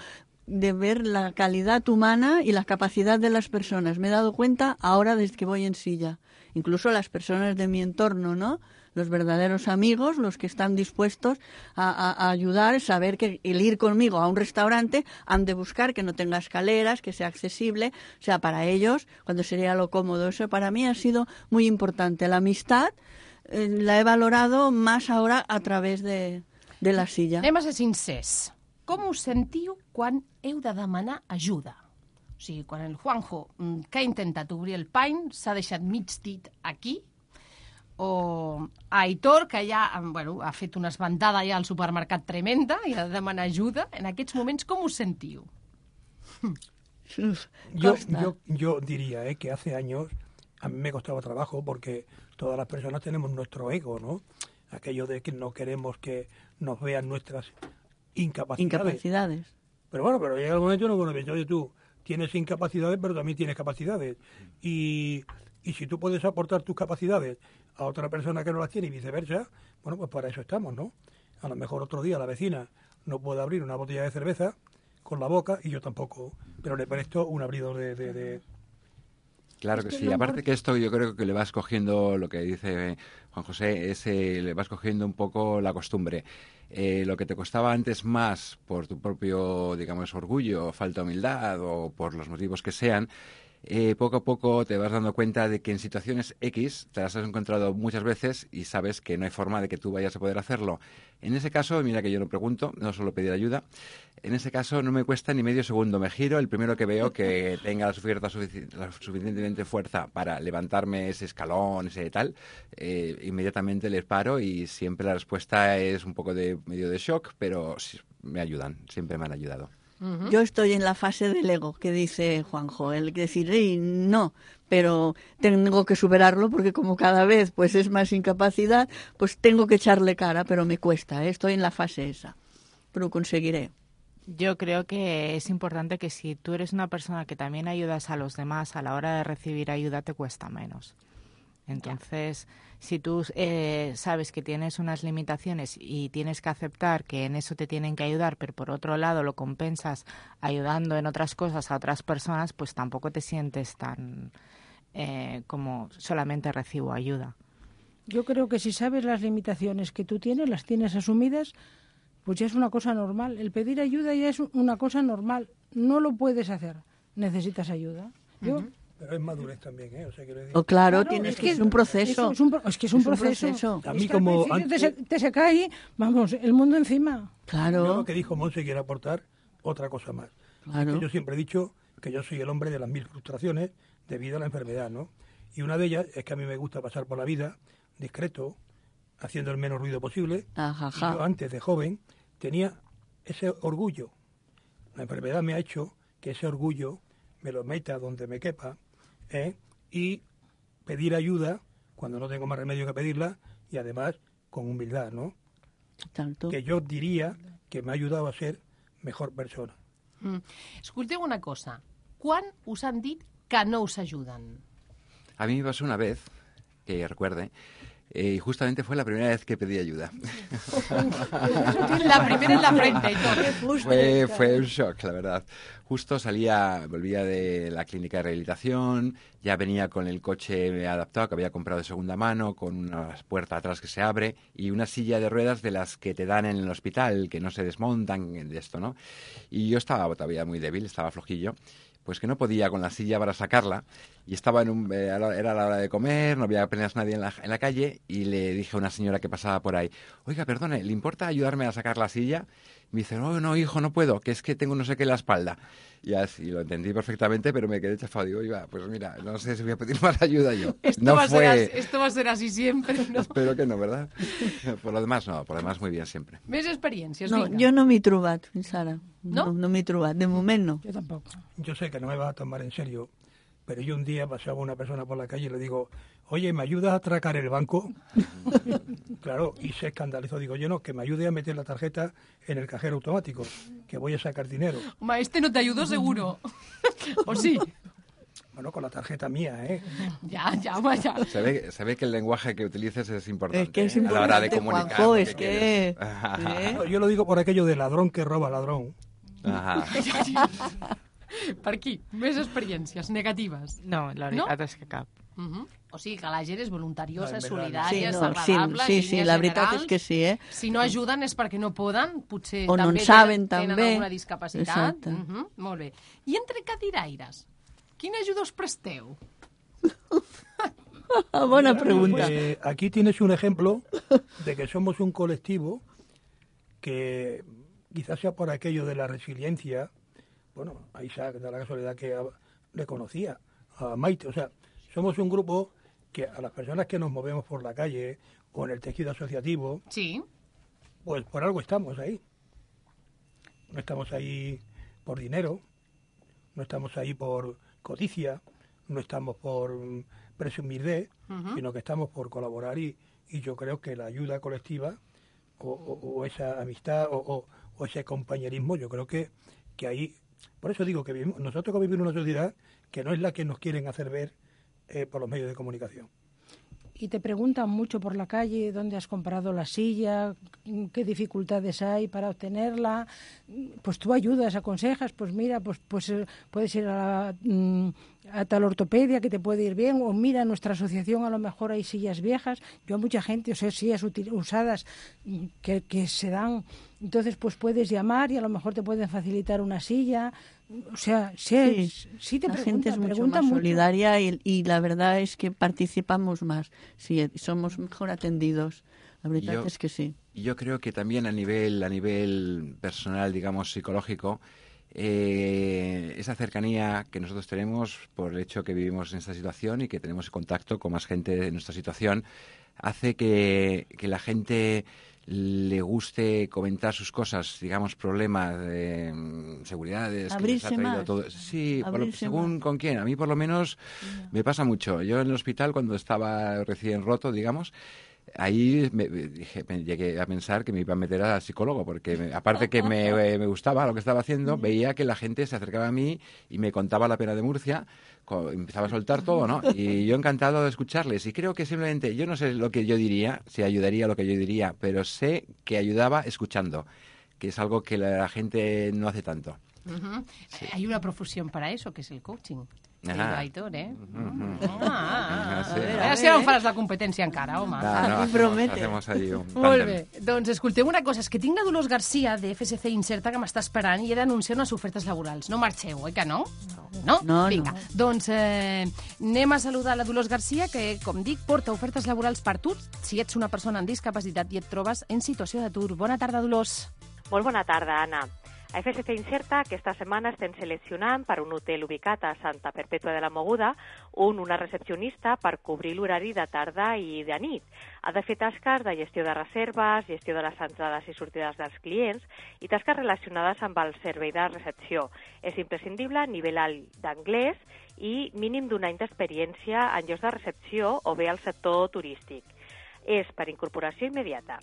S4: de ver la calidad humana y la capacidad de las personas. Me he dado cuenta ahora desde que voy en silla. Incluso las personas de mi entorno, ¿no? Los verdaderos amigos, los que están dispuestos a, ayudar, saber que el ir conmigo a un restaurante han de buscar que no tenga escaleras, que sea accesible. O sea, para ellos, cuando sería lo cómodo, eso para mí ha sido muy importante. La amistad eh, la he valorado más ahora a través de, de la silla.
S2: Anem a ser sincers. Com us sentiu quan heu de demanar ajuda? O sigui, quan el Juanjo, mm, que ha intentat obrir el pany, s'ha deixat mig dit aquí, o Aitor, que ja mm, bueno, ha fet una esbantada ja al supermercat tremenda i ha de demanar ajuda, en aquests moments com us sentiu?
S7: Yo, yo, yo diría eh, que hace años a mí me costaba trabajo porque todas las personas tenemos nuestro ego, ¿no? Aquello de que no queremos que nos vean nuestras incapacidades.
S4: Incapacidades.
S7: Pero bueno, pero llega el momento en el que uno piensa, oye, tú tienes incapacidades, pero también tienes capacidades. Y, y si tú puedes aportar tus capacidades a otra persona que no las tiene y viceversa, bueno, pues para eso estamos, ¿no? A lo mejor otro día la vecina no puede abrir una botella de cerveza con la boca y yo tampoco, pero le presto un abridor de... de- de-
S5: Claro que sí. Aparte que esto yo creo que le vas cogiendo, lo que dice Juan José, es eh, le vas cogiendo un poco la costumbre. Eh, lo que te costaba antes más por tu propio, digamos, orgullo, falta de humildad o por los motivos que sean, eh, poco a poco te vas dando cuenta de que en situaciones X te las has encontrado muchas veces y sabes que no hay forma de que tú vayas a poder hacerlo. En ese caso, mira que yo no pregunto, no suelo pedir ayuda, en ese caso no me cuesta ni medio segundo, me giro, el primero que veo que tenga la, la suficientemente fuerza para levantarme ese escalón, ese tal, eh, inmediatamente les paro y siempre la respuesta es un poco de medio de shock, pero me ayudan, siempre me han ayudado.
S4: Yo estoy en la fase del ego, que dice Juanjo, el que decir, "Ey, no, pero tengo que superarlo porque como cada vez pues es más incapacidad, pues tengo que echarle cara, pero me cuesta, ¿eh? estoy en la fase esa, pero conseguiré.
S6: Yo creo que es importante que si tú eres una persona que también ayudas a los demás a la hora de recibir ayuda, te cuesta menos. Entonces, si tú eh, sabes que tienes unas limitaciones y tienes que aceptar que en eso te tienen que ayudar, pero por otro lado lo compensas ayudando en otras cosas a otras personas, pues tampoco te sientes tan eh, como solamente recibo ayuda.
S8: Yo creo que si sabes las limitaciones que tú tienes, las tienes asumidas, pues ya es una cosa normal. El pedir ayuda ya es una cosa normal. No lo puedes hacer. Necesitas ayuda. Yo,
S7: Pero es madurez también, ¿eh? O sea, quiero decir-
S4: O claro,
S8: Claro,
S4: tienes
S8: es
S4: que,
S8: que
S4: es un proceso.
S8: Es, un pro- es que es un proceso.
S7: A
S8: Es
S7: mí
S8: que
S7: como
S8: te,
S7: antes-
S8: se, te se cae, vamos, el mundo encima.
S7: Yo lo que dijo Monse quiere aportar otra cosa más.
S4: Claro.
S7: Que Yo siempre he dicho que yo soy el hombre de las mil frustraciones debido a la enfermedad, ¿no? Y una de ellas es que a mí me gusta pasar por la vida discreto, haciendo el menos ruido posible.
S4: Ajaja.
S7: Y yo antes de joven tenía ese orgullo. La enfermedad me ha hecho que ese orgullo me lo meta donde me quepa ¿eh? y pedir ayuda cuando no tengo más remedio que pedirla y además con humildad, ¿no?
S4: Tanto.
S7: Que yo diría que me ha ayudado a ser mejor persona.
S2: Mm. Escolteu una cosa. Quan us han dit que no us ajuden?
S5: A mí me pasó una vez, que recuerde, eh, y justamente fue la primera vez que pedí ayuda.
S2: La primera en la frente.
S5: Fue, fue un shock, la verdad. Justo salía, volvía de la clínica de rehabilitación, ya venía con el coche adaptado que había comprado de segunda mano, con una puerta atrás que se abre y una silla de ruedas de las que te dan en el hospital, que no se desmontan, de esto, ¿no? Y yo estaba todavía muy débil, estaba flojillo, pues que no podía con la silla para sacarla y estaba en un, eh, era la hora de comer, no había apenas nadie en la, en la calle y le dije a una señora que pasaba por ahí, oiga, perdone, ¿le importa ayudarme a sacar la silla? Me dice, no, no, hijo, no puedo, que es que tengo no sé qué en la espalda. Y así lo entendí perfectamente, pero me quedé chafado. Digo, oiga, pues mira, no sé si voy a pedir más ayuda yo.
S2: Esto,
S5: no
S2: va a ser
S5: fue...
S2: así, esto va a ser así siempre, ¿no?
S5: Espero que no, ¿verdad? Por lo demás, no, por lo demás muy bien siempre.
S2: Més experiències,
S4: No,
S2: vinga.
S4: jo no m'he trobat fins ara.
S2: No?
S4: No, no trobat. De moment no.
S8: Yo tampoco.
S7: Yo sé que no me vas a tomar en serio, pero yo un día pasaba una persona por la calle y le digo, oye, ¿me ayudas a atracar el banco? claro, y se escandalizó. Digo, yo no, que me ayude a meter la tarjeta en el cajero automático, que voy a sacar dinero.
S2: Home, este no te ayudó seguro. o sí?
S7: Bueno, con la tarjeta mía, ¿eh?
S2: Ya, ya, home, ya.
S5: Se ve, se ve que el lenguaje que utilices es importante
S4: Es que es
S5: ¿eh? a la hora de comunicar.
S4: Juanjo, es que-. ¿eh?
S7: Yo lo digo por aquello de ladrón que roba ladrón.
S5: Ajá.
S2: Per aquí, més experiències negatives.
S6: No, la veritat és que cap.
S2: Uh -huh. O sigui que la gent és voluntariosa,
S7: No,
S2: solidària,
S4: Sí, no, sí,
S2: agradable,
S4: sí, sí,
S2: línies
S4: la veritat
S2: generals.
S4: és que sí, eh?
S2: Si no ajuden és perquè no poden, potser
S4: O no
S2: també
S4: en saben,
S2: tenen, tenen
S4: també.
S2: alguna discapacitat.
S4: Exacte.
S2: Uh -huh. Molt bé. I entre cadiraires, quina ajuda us presteu?
S4: Buena pregunta.
S7: Eh, aquí tienes un ejemplo de que somos un colectivo que quizás sea por aquello de la resiliencia. Bueno, a Isaac da la casualidad que le conocía, a Maite. O sea, somos un grupo que a las personas que nos movemos por la calle o en el tejido asociativo,
S2: Sí.
S7: pues por algo estamos ahí. No estamos ahí por dinero, no estamos ahí por codicia, no estamos por mm, presumir de, sino que estamos por colaborar y, y yo creo que la ayuda colectiva o, o- o esa amistad o, o- o ese compañerismo, yo creo que, que ahí, por eso digo que vivimos, nosotros vivimos en una sociedad que no es la que nos quieren hacer ver eh, por los medios de comunicación.
S8: Y te preguntan mucho por la calle dónde has comprado la silla, qué dificultades hay para obtenerla. Pues tú ayudas, aconsejas, pues mira, pues, pues eh, puedes ir a, la, mm, a tal ortopedia que te puede ir bien, o mira, nuestra asociación a lo mejor hay sillas viejas. Yo a mucha gente, o sea, sillas usadas mm, que, que se dan. Entonces, pues puedes llamar y a lo mejor te pueden facilitar una silla. O sea, sí, sí, te
S4: la
S8: preguntan,
S4: gente es mucho
S8: preguntan
S4: más
S8: mucho.
S4: solidaria y, y la verdad es que participamos más, sí, somos mejor atendidos. La verdad
S5: Yo-
S4: es que sí.
S5: Yo creo que también a nivel, a nivel personal, digamos, psicológico, eh, esa cercanía que nosotros tenemos por el hecho que vivimos en esta situación y que tenemos contacto con más gente en nuestra situación, hace que, que la gente le guste comentar sus cosas, digamos, problemas de mm, seguridades que les ha
S4: Abrirse
S5: traído
S4: más.
S5: todo. Sí, por
S4: Abrirse
S5: según con quién. A mí, por lo menos, me pasa mucho. Yo en el hospital, cuando estaba recién roto, digamos, ahí me, dije, me llegué a pensar que me iba a meter al psicólogo, porque me- aparte que me, eh, me gustaba lo que estaba haciendo, veía que la gente se acercaba a mí y me contaba la pena de Murcia, empezaba a soltar todo, ¿no? Y yo encantado de escucharles. Y creo que simplemente, yo no sé lo que yo diría, si ayudaría lo que yo diría, pero sé que ayudaba escuchando, que es algo que la, la gente no hace tanto.
S2: Hay una profesión para eso, que es el coaching. Diu Aitor, eh?
S5: Ujú.
S2: Ah, ah, ah.
S5: Sí.
S2: A veure si no em faràs la competència encara, home.
S5: No, no, hacemos, hacemos ahí un
S2: Molt
S5: tándem.
S2: bé. Doncs escolteu una cosa, és que tinc la Dolors Garcia de FSC Incerta que m'està esperant i he d'anunciar unes ofertes laborals. No marxeu, oi que no? No?
S4: No,
S2: Vinga, doncs eh, anem a saludar la Dolors Garcia, que, com dic, porta ofertes laborals per tu si ets una persona amb discapacitat i et trobes en situació d'atur. Bona tarda, Dolors.
S13: Molt bona tarda, Anna. A FSC Incerta aquesta setmana estem seleccionant per un hotel ubicat a Santa Perpètua de la Moguda un, una recepcionista per cobrir l'horari de tarda i de nit. Ha de fer tasques de gestió de reserves, gestió de les entrades i sortides dels clients i tasques relacionades amb el servei de recepció. És imprescindible nivell alt d'anglès i mínim d'un any d'experiència en llocs de recepció o bé al sector turístic. És per incorporació immediata.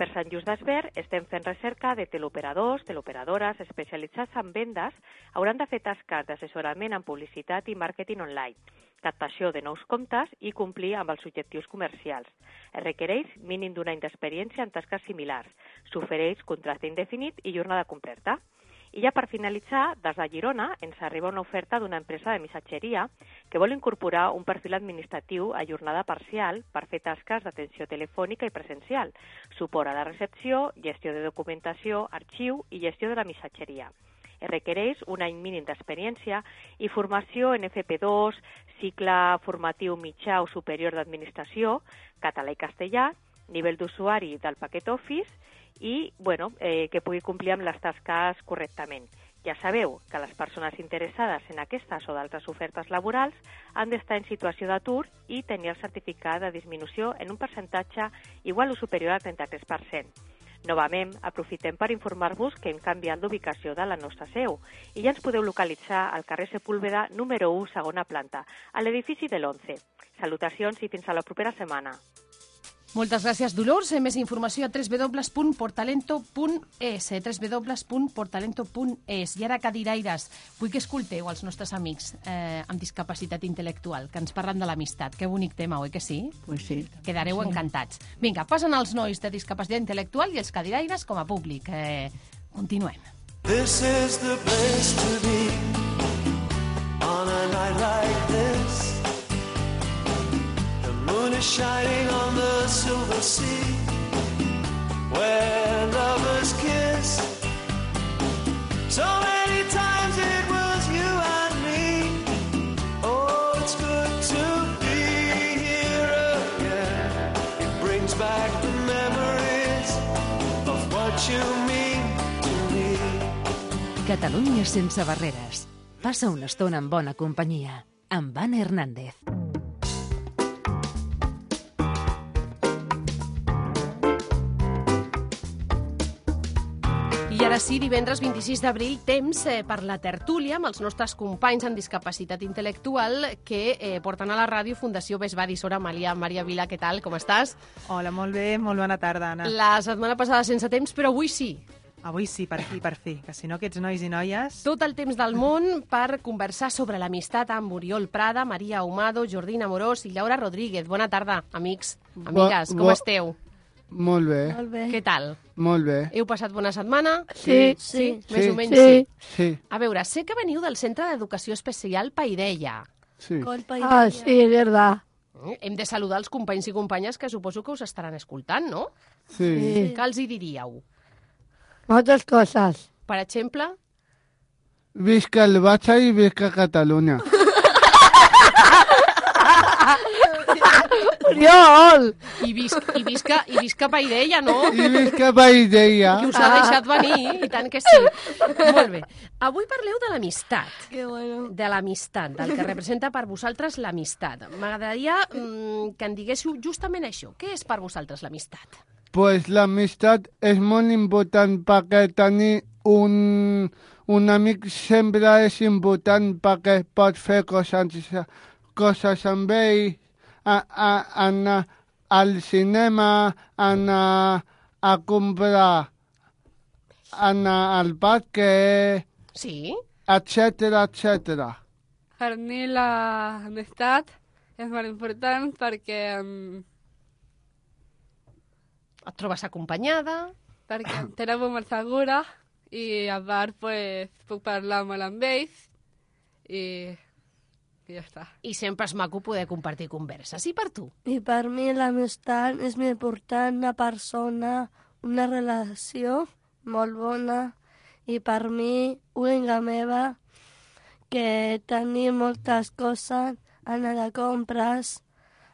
S13: Per Sant Just d'Esver estem fent recerca de teleoperadors, teleoperadores especialitzats en vendes. Hauran de fer tasques d'assessorament en publicitat i màrqueting online, captació de nous comptes i complir amb els objectius comercials. Es requereix mínim d'un any d'experiència en tasques similars. S'ofereix contracte indefinit i jornada completa. I ja per finalitzar, des de Girona ens arriba una oferta d'una empresa de missatgeria que vol incorporar un perfil administratiu a jornada parcial per fer tasques d'atenció telefònica i presencial, suport a la recepció, gestió de documentació, arxiu i gestió de la missatgeria. Requereix un any mínim d'experiència i formació en FP2, cicle formatiu mitjà o superior d'administració, català i castellà, nivell d'usuari del paquet Office i bueno, eh, que pugui complir amb les tasques correctament. Ja sabeu que les persones interessades en aquestes o d'altres ofertes laborals han d'estar en situació d'atur i tenir el certificat de disminució en un percentatge igual o superior al 33%. Novament, aprofitem per informar-vos que hem canviat l'ubicació de la nostra seu i ja ens podeu localitzar al carrer Sepúlveda número 1, segona planta, a l'edifici de l'11. Salutacions i fins a la propera setmana.
S2: Moltes gràcies, Dolors. Eh, Més informació a www.portalento.es www.portalento.es I ara, cadiraires, vull que escolteu els nostres amics eh, amb discapacitat intel·lectual, que ens parlen de l'amistat. Que bonic tema, oi que sí?
S4: Pues sí.
S2: Quedareu
S4: Sí.
S2: encantats. Vinga, passen els nois de discapacitat intel·lectual i els cadiraires com a públic. Eh, continuem.
S10: This is the place to be
S1: Catalunya sense barreres. Passa una estona en bona companyia. Amb Anna Hernández.
S2: I ara sí, divendres 26 d'abril, temps eh, per la tertúlia amb els nostres companys amb discapacitat intel·lectual que eh, porten a la ràdio Fundació Besbadi. Sora Maria, Maria Vila, què tal? Com estàs?
S14: Hola, molt bé, molt bona tarda, Anna.
S2: La setmana passada sense temps, però avui sí.
S14: Avui sí, per fi, per fi, que si no aquests nois i noies...
S2: Tot el temps del món per conversar sobre l'amistat amb Oriol Prada, Maria Ahumado, Jordina Morós i Laura Rodríguez. Bona tarda, amics, amigues, com
S15: bo-
S2: esteu?
S15: Molt bé.
S2: bé. Què tal?
S15: Molt bé.
S2: Heu passat bona setmana?
S15: Sí.
S2: sí.
S15: Sí.
S2: Més o menys
S15: Sí.
S2: sí.
S15: Sí.
S2: A veure, sé que veniu del Centre d'Educació Especial Paideia.
S15: Sí.
S16: Ah, sí, es verdad.
S2: Eh, Hem de saludar els companys i companyes que suposo que us estaran escoltant, no?
S15: Sí.
S16: Sí.
S2: Què els hi diríeu?
S16: Muchas cosas.
S2: Per exemple,
S15: Visca el Barça i visca Catalunya.
S16: Oriol!
S2: I, visc, i, visca, i visca Paideia, no?
S15: I visca Paideia.
S2: Que us ha deixat venir, i tant que sí. Molt bé. Avui parleu de l'amistat.
S16: Que bueno.
S2: De l'amistat, del que representa per vosaltres l'amistat. M'agradaria mm, que en diguéssiu justament això. Què és per vosaltres l'amistat?
S15: Pues l'amistat és molt important perquè tenir un, un amic sempre és important perquè pots fer coses, coses amb ell, a, a, anar al cinema, anar a comprar, anar al parque,
S2: Sí?
S15: etcètera, etcètera.
S17: Per mi l'amistat és molt important perquè, mm,
S2: Et trobes acompanyada?
S17: perquè em trobo molt segura i a part pues, puc parlar molt amb ells i, i ja està.
S2: I sempre és maco poder compartir converses. I per tu?
S16: I per mi l'amistat és més important una persona, una relació molt bona i per mi una meva que tenir moltes coses, anar de compres,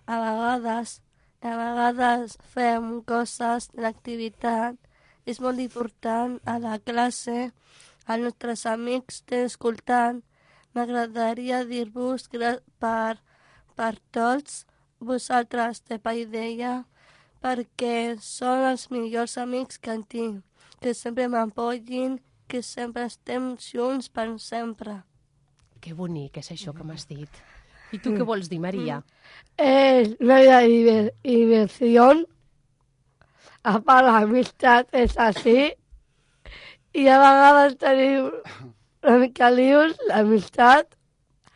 S16: a vegades, a vegades fem coses l'activitat, és molt important a la classe, als nostres amics t'he escoltant, m'agradaria dir-vos per, per tots vosaltres de Paideia perquè són els millors amics que en tinc, que sempre m'apoyin, que sempre estem junts per sempre.
S2: Que bonic és això que m'has dit. I tu què vols dir, Maria?
S16: Es una vida de diver- diversión. Apa, la amistad és així. I a vegades tenim una mica lius, l'amistat.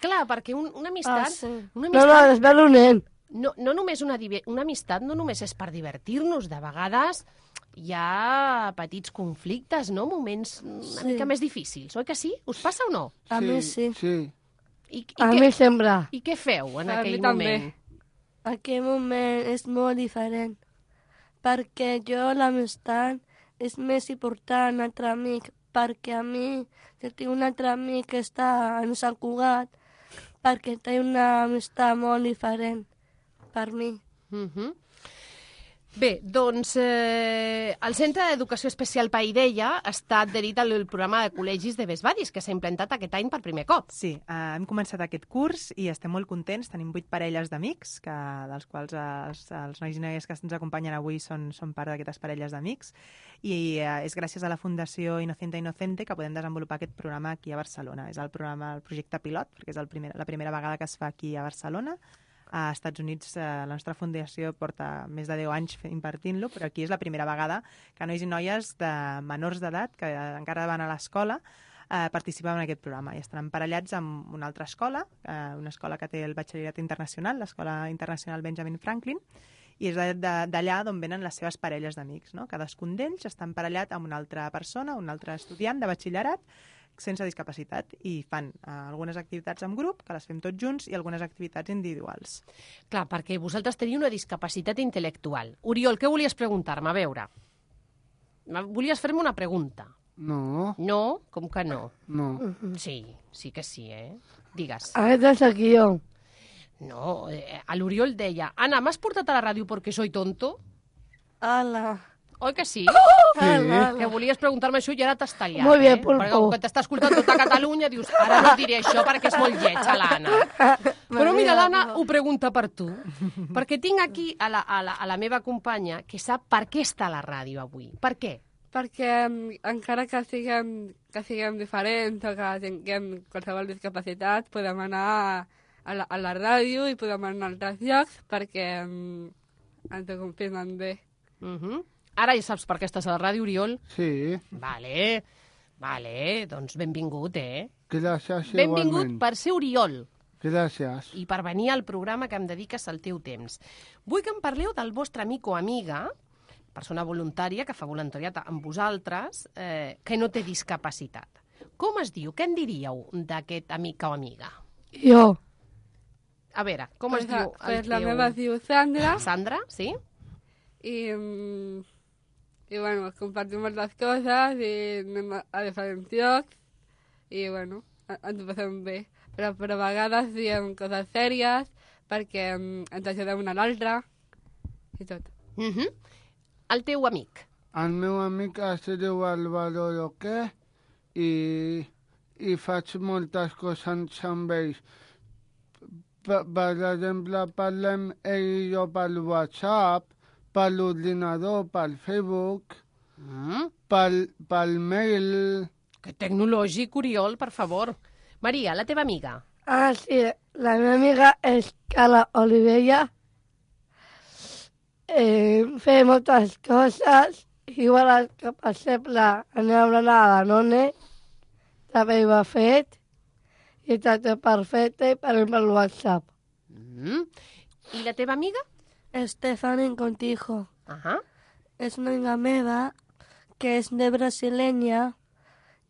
S2: Clar, perquè un, una amistat...
S16: Ah, sí.
S2: una
S16: No, no, desvelo un nen.
S2: No, no només una, una amistat no només és per divertir-nos, de vegades hi ha petits conflictes, no? Moments una
S16: Sí.
S2: mica més difícils, oi que sí? Us passa o no?
S16: A mi sí.
S15: Sí.
S2: I, i
S16: A
S2: què,
S16: mi sempre.
S2: I què feu en
S16: A
S2: aquell
S16: també.
S2: moment?
S16: Aquell moment és molt diferent, perquè jo l'amistat és més important un altre amic, perquè a mi, si tinc un altre amic que està en Sant Cugat, perquè té una amistat molt diferent per mi.
S2: Mhm. Bé, doncs eh, el Centre d'Educació Especial Paideia està adherit al programa de col·legis de Besbadis, que s'ha implantat aquest any per primer cop.
S14: Sí, eh, hem començat aquest curs i estem molt contents. Tenim vuit parelles d'amics, que dels quals els, els nois i noies que ens acompanyen avui són, són part d'aquestes parelles d'amics. I eh, és gràcies a la Fundació Inocente Inocente que podem desenvolupar aquest programa aquí a Barcelona. És el programa, el projecte pilot, perquè és el primer, la primera vegada que es fa aquí a Barcelona. A Estats Units eh, la nostra fundació porta més de 10 anys impartint-lo, però aquí és la primera vegada que nois i noies de menors d'edat que encara van a l'escola eh, participen en aquest programa i estan emparellats amb una altra escola, eh, una escola que té el batxillerat internacional, l'Escola Internacional Benjamin Franklin, i és d'allà d'on venen les seves parelles d'amics. No? Cadascun d'ells està emparellat amb una altra persona, un altre estudiant de batxillerat, sense discapacitat i fan eh, algunes activitats en grup, que les fem tots junts, i algunes activitats individuals.
S2: Clar, perquè vosaltres teniu una discapacitat intel·lectual. Oriol, què volies preguntar-me? A veure. Volies fer-me una pregunta.
S15: No,
S2: No? Com que no?
S15: no.
S2: Sí, sí que sí, eh? Digues.
S16: Aquest és el guió.
S2: No, eh, a l'Oriol deia Anna, m'has portat a la ràdio perquè soy tonto?
S16: Ala.
S2: Oi que sí?
S16: Ala, ala.
S2: Que volies preguntar-me això i ara t'has tallat,
S16: Molt bé,
S2: eh?
S16: Pulpo.
S2: Perquè com que t'està escoltant tota Catalunya, dius, ara no diré això perquè és molt lleig a l'Anna. Però mira, l'Anna ho pregunta per tu, perquè tinc aquí a la, a, la, a la meva companya que sap per què està a la ràdio avui. Per què?
S17: Perquè mm, encara que siguem, que siguem diferents o que tinguem qualsevol discapacitat, podem anar a la, a la ràdio i podem anar a altres llocs perquè mm, ens acompanyem bé.
S2: Uh -huh. Ara ja saps per què estàs a la ràdio, Oriol?
S15: Sí,
S2: Vale, vale, doncs benvingut, eh?
S15: gràcies
S2: Benvingut
S15: igualment.
S2: per ser Oriol
S15: Gràcies.
S2: i per venir al programa que em dediques el teu temps. Vull que em parleu del vostre amic o amiga, persona voluntària que fa voluntariat amb vosaltres, eh, que no té discapacitat. Com es diu? Què en diríeu d'aquest amic o amiga?
S16: Jo.
S2: A veure, com
S17: Pues
S2: es
S17: la-
S2: diu
S17: pues la
S2: teu...
S17: meva es diu Sandra.
S2: Sandra, sí?
S17: I, mm, i bueno, compartim moltes coses i anem a- a diferents llocs i bueno, a- ens ho passem bé. Però, però a vegades diem coses sèries perquè mm, ens ajudem una a l'altra i tot.
S2: Uh -huh. El teu amic.
S15: El meu amic es diu Álvaro Roque i, i faig moltes coses amb ells. Per, per exemple, parlem ell i jo pel WhatsApp, per l'ordinador, pel Facebook,
S2: Mm?
S15: pel, pel mail...
S2: Que tecnològic, Oriol, per favor. Maria, la teva amiga.
S16: Ah, sí, la meva amiga és Carla Olivella eh, fer moltes coses, igual que, per exemple, anar a berenar a Danone, també ho ha fet, i està tot perfecte, i per el WhatsApp.
S2: Mm. I la teva amiga?
S16: Stephanie Contijo.
S2: Ajá.
S16: És una amiga meva que és de brasileña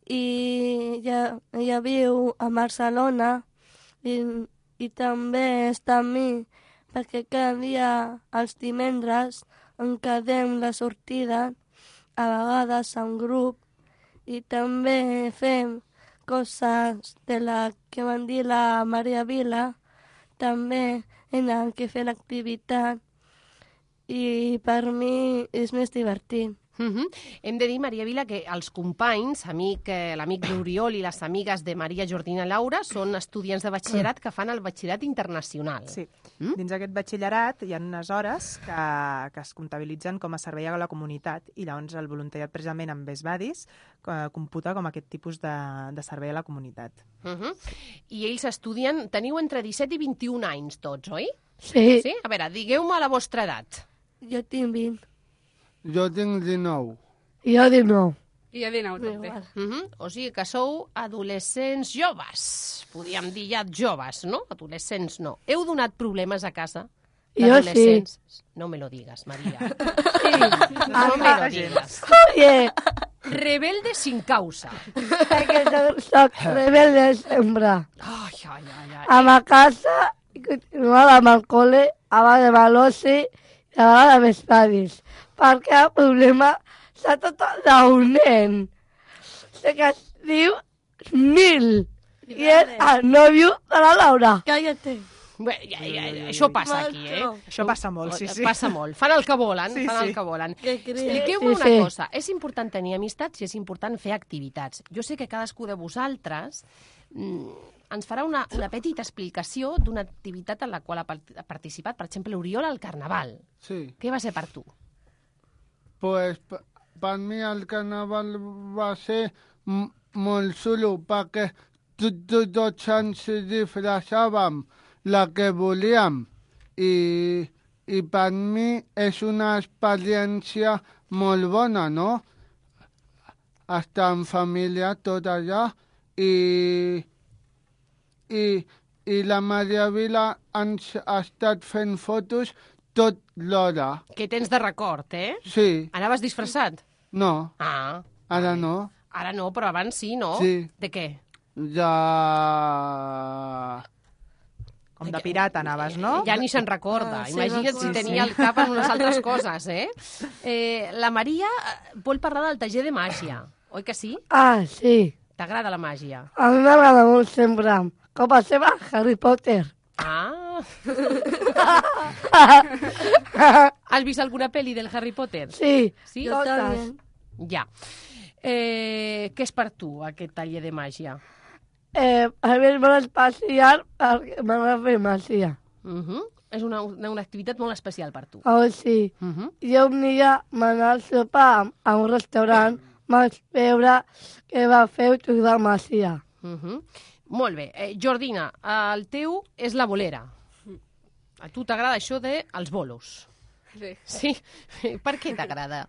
S16: i ella, ella viu a Barcelona i, i també està amb mi perquè cada dia els divendres en quedem la sortida a vegades en grup i també fem coses de la que van dir la Maria Vila també en la que fer l'activitat i per mi és més divertit.
S2: Uh -huh. Hem de dir, Maria Vila, que els companys, amic, eh, l'amic d'Oriol i les amigues de Maria Jordina Laura, són estudiants de batxillerat que fan el batxillerat internacional.
S14: Sí. Mm? Dins d'aquest batxillerat hi ha unes hores que, que es comptabilitzen com a servei a la comunitat i llavors el voluntariat precisament amb Besbadis eh, computa com aquest tipus de, de servei a la comunitat.
S2: Uh -huh. I ells estudien... Teniu entre 17 i 21 anys tots, oi?
S16: Sí.
S2: Sí? A veure, digueu-me la vostra edat.
S16: Jo tinc 20.
S15: Jo tinc 19.
S16: Jo 19.
S17: I jo 19 també.
S2: Uh -huh. O sigui que sou adolescents joves. Podríem dir ja joves, no? Adolescents no. Heu donat problemes a casa?
S16: Jo
S2: d'adolescents? No me lo digas, María. No me lo digas.
S16: Oye,
S2: Rebelde sin causa.
S16: que soc, rebelde sempre.
S2: Ai, ai, ai, ai.
S16: A ma casa i continuava amb el col·le, abans de l'oci i a vegades amb els pavis. Perquè el problema s'ha tot d'un nen. Sé que es diu Mil. I és el nòvio de la Laura. Cállate.
S2: Bé, ja, ja, ja, això passa aquí, eh?
S14: Això passa molt, sí, sí.
S2: Passa molt. Fan el que volen,
S14: Sí,
S2: fan
S14: sí.
S2: el que volen. Expliqueu-me
S16: Sí,
S2: una
S16: sí.
S2: cosa. És important tenir amistats i és important fer activitats. Jo sé que cadascú de vosaltres mm, ens farà una, una petita explicació d'una activitat en la qual ha part- ha participat, per exemple, Oriol al Carnaval.
S15: Sí.
S2: Què va ser per tu?
S15: Pues per mi el carnaval va ser molt xulo perquè to- to- tots ens disfressàvem la que volíem i, i per mi és una experiència molt bona, no? Estar en família tot allà i, i, i la Maria Vila ens ha estat fent fotos tot l'hora.
S2: Què tens de record, eh?
S15: Sí.
S2: Anaves disfressat?
S15: No,
S2: Ah,
S15: ara no.
S2: ara no, però abans sí, no?
S15: Sí.
S2: De què?
S15: Ja...
S14: Com de pirata anaves, no?
S2: Ja ni se'n recorda.
S14: Ah, sí,
S2: Imagina't si tenia el cap en unes altres coses, eh? eh? La Maria eh, vol parlar del taller de màgia, oi que sí?
S16: Ah, sí.
S2: T'agrada la màgia?
S16: A mi m'agrada molt sempre. Com per exemple Harry Potter.
S2: Ah! Has vist alguna pel·li del Harry Potter?
S16: Sí,
S2: Sí?
S16: jo també.
S2: Ja. Eh, què és per tu, aquest taller de màgia?
S16: Eh, a mi és molt especial perquè m'agrada fer màgia.
S2: Uh -huh. És una, una, una activitat molt especial per tu.
S16: Oh, sí.
S2: Uh -huh.
S16: Jo un dia m'anava a sopar a un restaurant, vaig veure que va fer jugar màgia.
S2: Uh -huh. Molt bé. Eh, Jordina, el teu és la bolera. A tu t'agrada això de els bolos.
S17: Sí.
S2: Sí? per què t'agrada?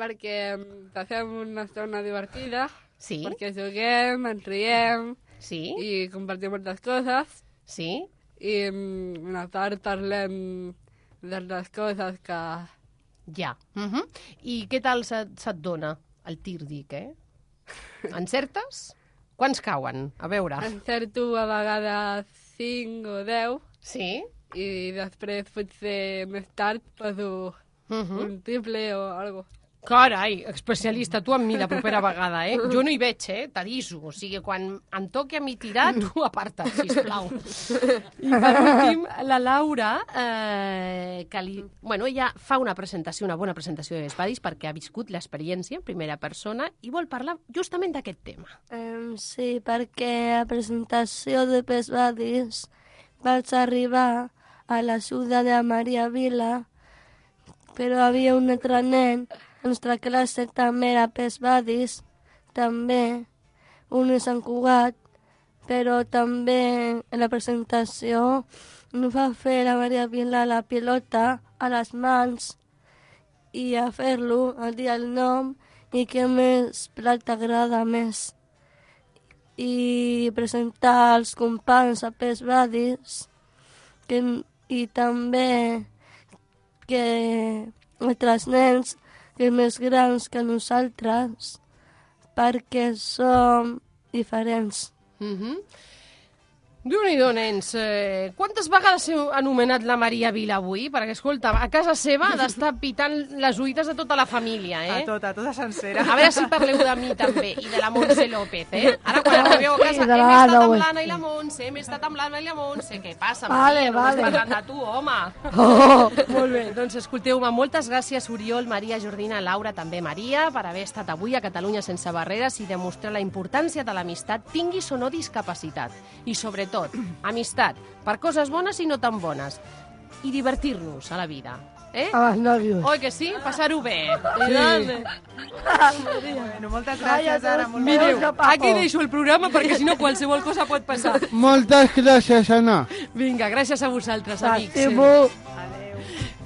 S17: Perquè mm, passem una estona divertida.
S2: Sí.
S17: Perquè juguem, ens riem.
S2: Sí.
S17: I compartim moltes coses.
S2: Sí.
S17: I mm, una part parlem de les coses que...
S2: Ja. Uh -huh. I què tal se't, se't dona el tir, dic, eh? Encertes? Quants cauen? A veure.
S17: Encerto a vegades 5 o 10.
S2: Sí.
S17: I després potser més tard poso
S2: Uh -huh.
S17: un triple o algo.
S2: Carai, especialista, tu amb mi la propera vegada, eh? Jo no hi veig, eh? T'aviso. O sigui, quan em toqui a mi tirar, tu aparta't, sisplau. I per últim, la Laura, eh, que li... Bueno, ella fa una presentació, una bona presentació de Vespadis perquè ha viscut l'experiència en primera persona i vol parlar justament d'aquest tema.
S16: Um, sí, perquè a presentació de Pes Badis vaig arribar a la ciutat de Maria Vila, però havia un altre nen, nostra classe també era Pes Badis, també, un és Sant Cugat, però també en la presentació no va fer la Maria Vila la pilota a les mans i a fer-lo, a dir el nom i què més plat t'agrada més. I presentar els companys a Pes Badis que, i també que altres nens que més grans que nosaltres perquè som diferents.
S2: Mm. Déu-n'hi-do, nens. Eh, quantes vegades heu anomenat la Maria Vila avui? Perquè, escolta, a casa seva ha d'estar pitant les uïtes de tota la família, eh?
S14: A tota, tota sencera.
S2: A veure si parleu de mi també, i de la Montse López, eh? Ara, quan arribeu a casa, hem estat amb l'Anna i la Montse, hem estat amb l'Anna i la Montse. Què passa,
S16: Vale,
S2: Maria? No
S16: vale.
S2: parlant de tu, home.
S16: Oh.
S2: Molt bé, doncs escolteu-me, moltes gràcies, Oriol, Maria, Jordina, Laura, també Maria, per haver estat avui a Catalunya sense barreres i demostrar la importància de l'amistat, tinguis o no discapacitat. I, sobretot, amistat per coses bones i no tan bones. I divertir-nos a la vida. Eh?
S16: A novios.
S2: Oi que sí? Passar-ho bé.
S14: Sí. Bueno, moltes gràcies, Anna. Molt
S2: Mireu, aquí deixo el programa perquè si no qualsevol cosa pot passar.
S15: Moltes gràcies, Anna.
S2: Vinga, gràcies a vosaltres, amics.
S16: T'estimo.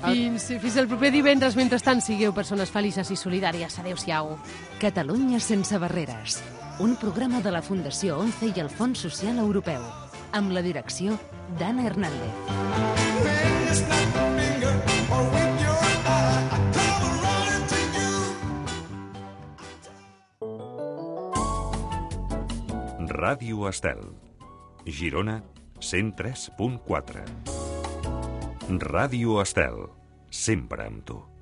S2: Fins, fins el proper divendres. Mentrestant, sigueu persones felices i solidàries. Adéu-siau.
S1: Catalunya sense barreres. Un programa de la Fundació 11 i el Fons Social Europeu. Amb la direcció d'Anna Hernández.
S18: Ràdio Estel. Girona 103.4. Ràdio Estel. Sempre amb tu.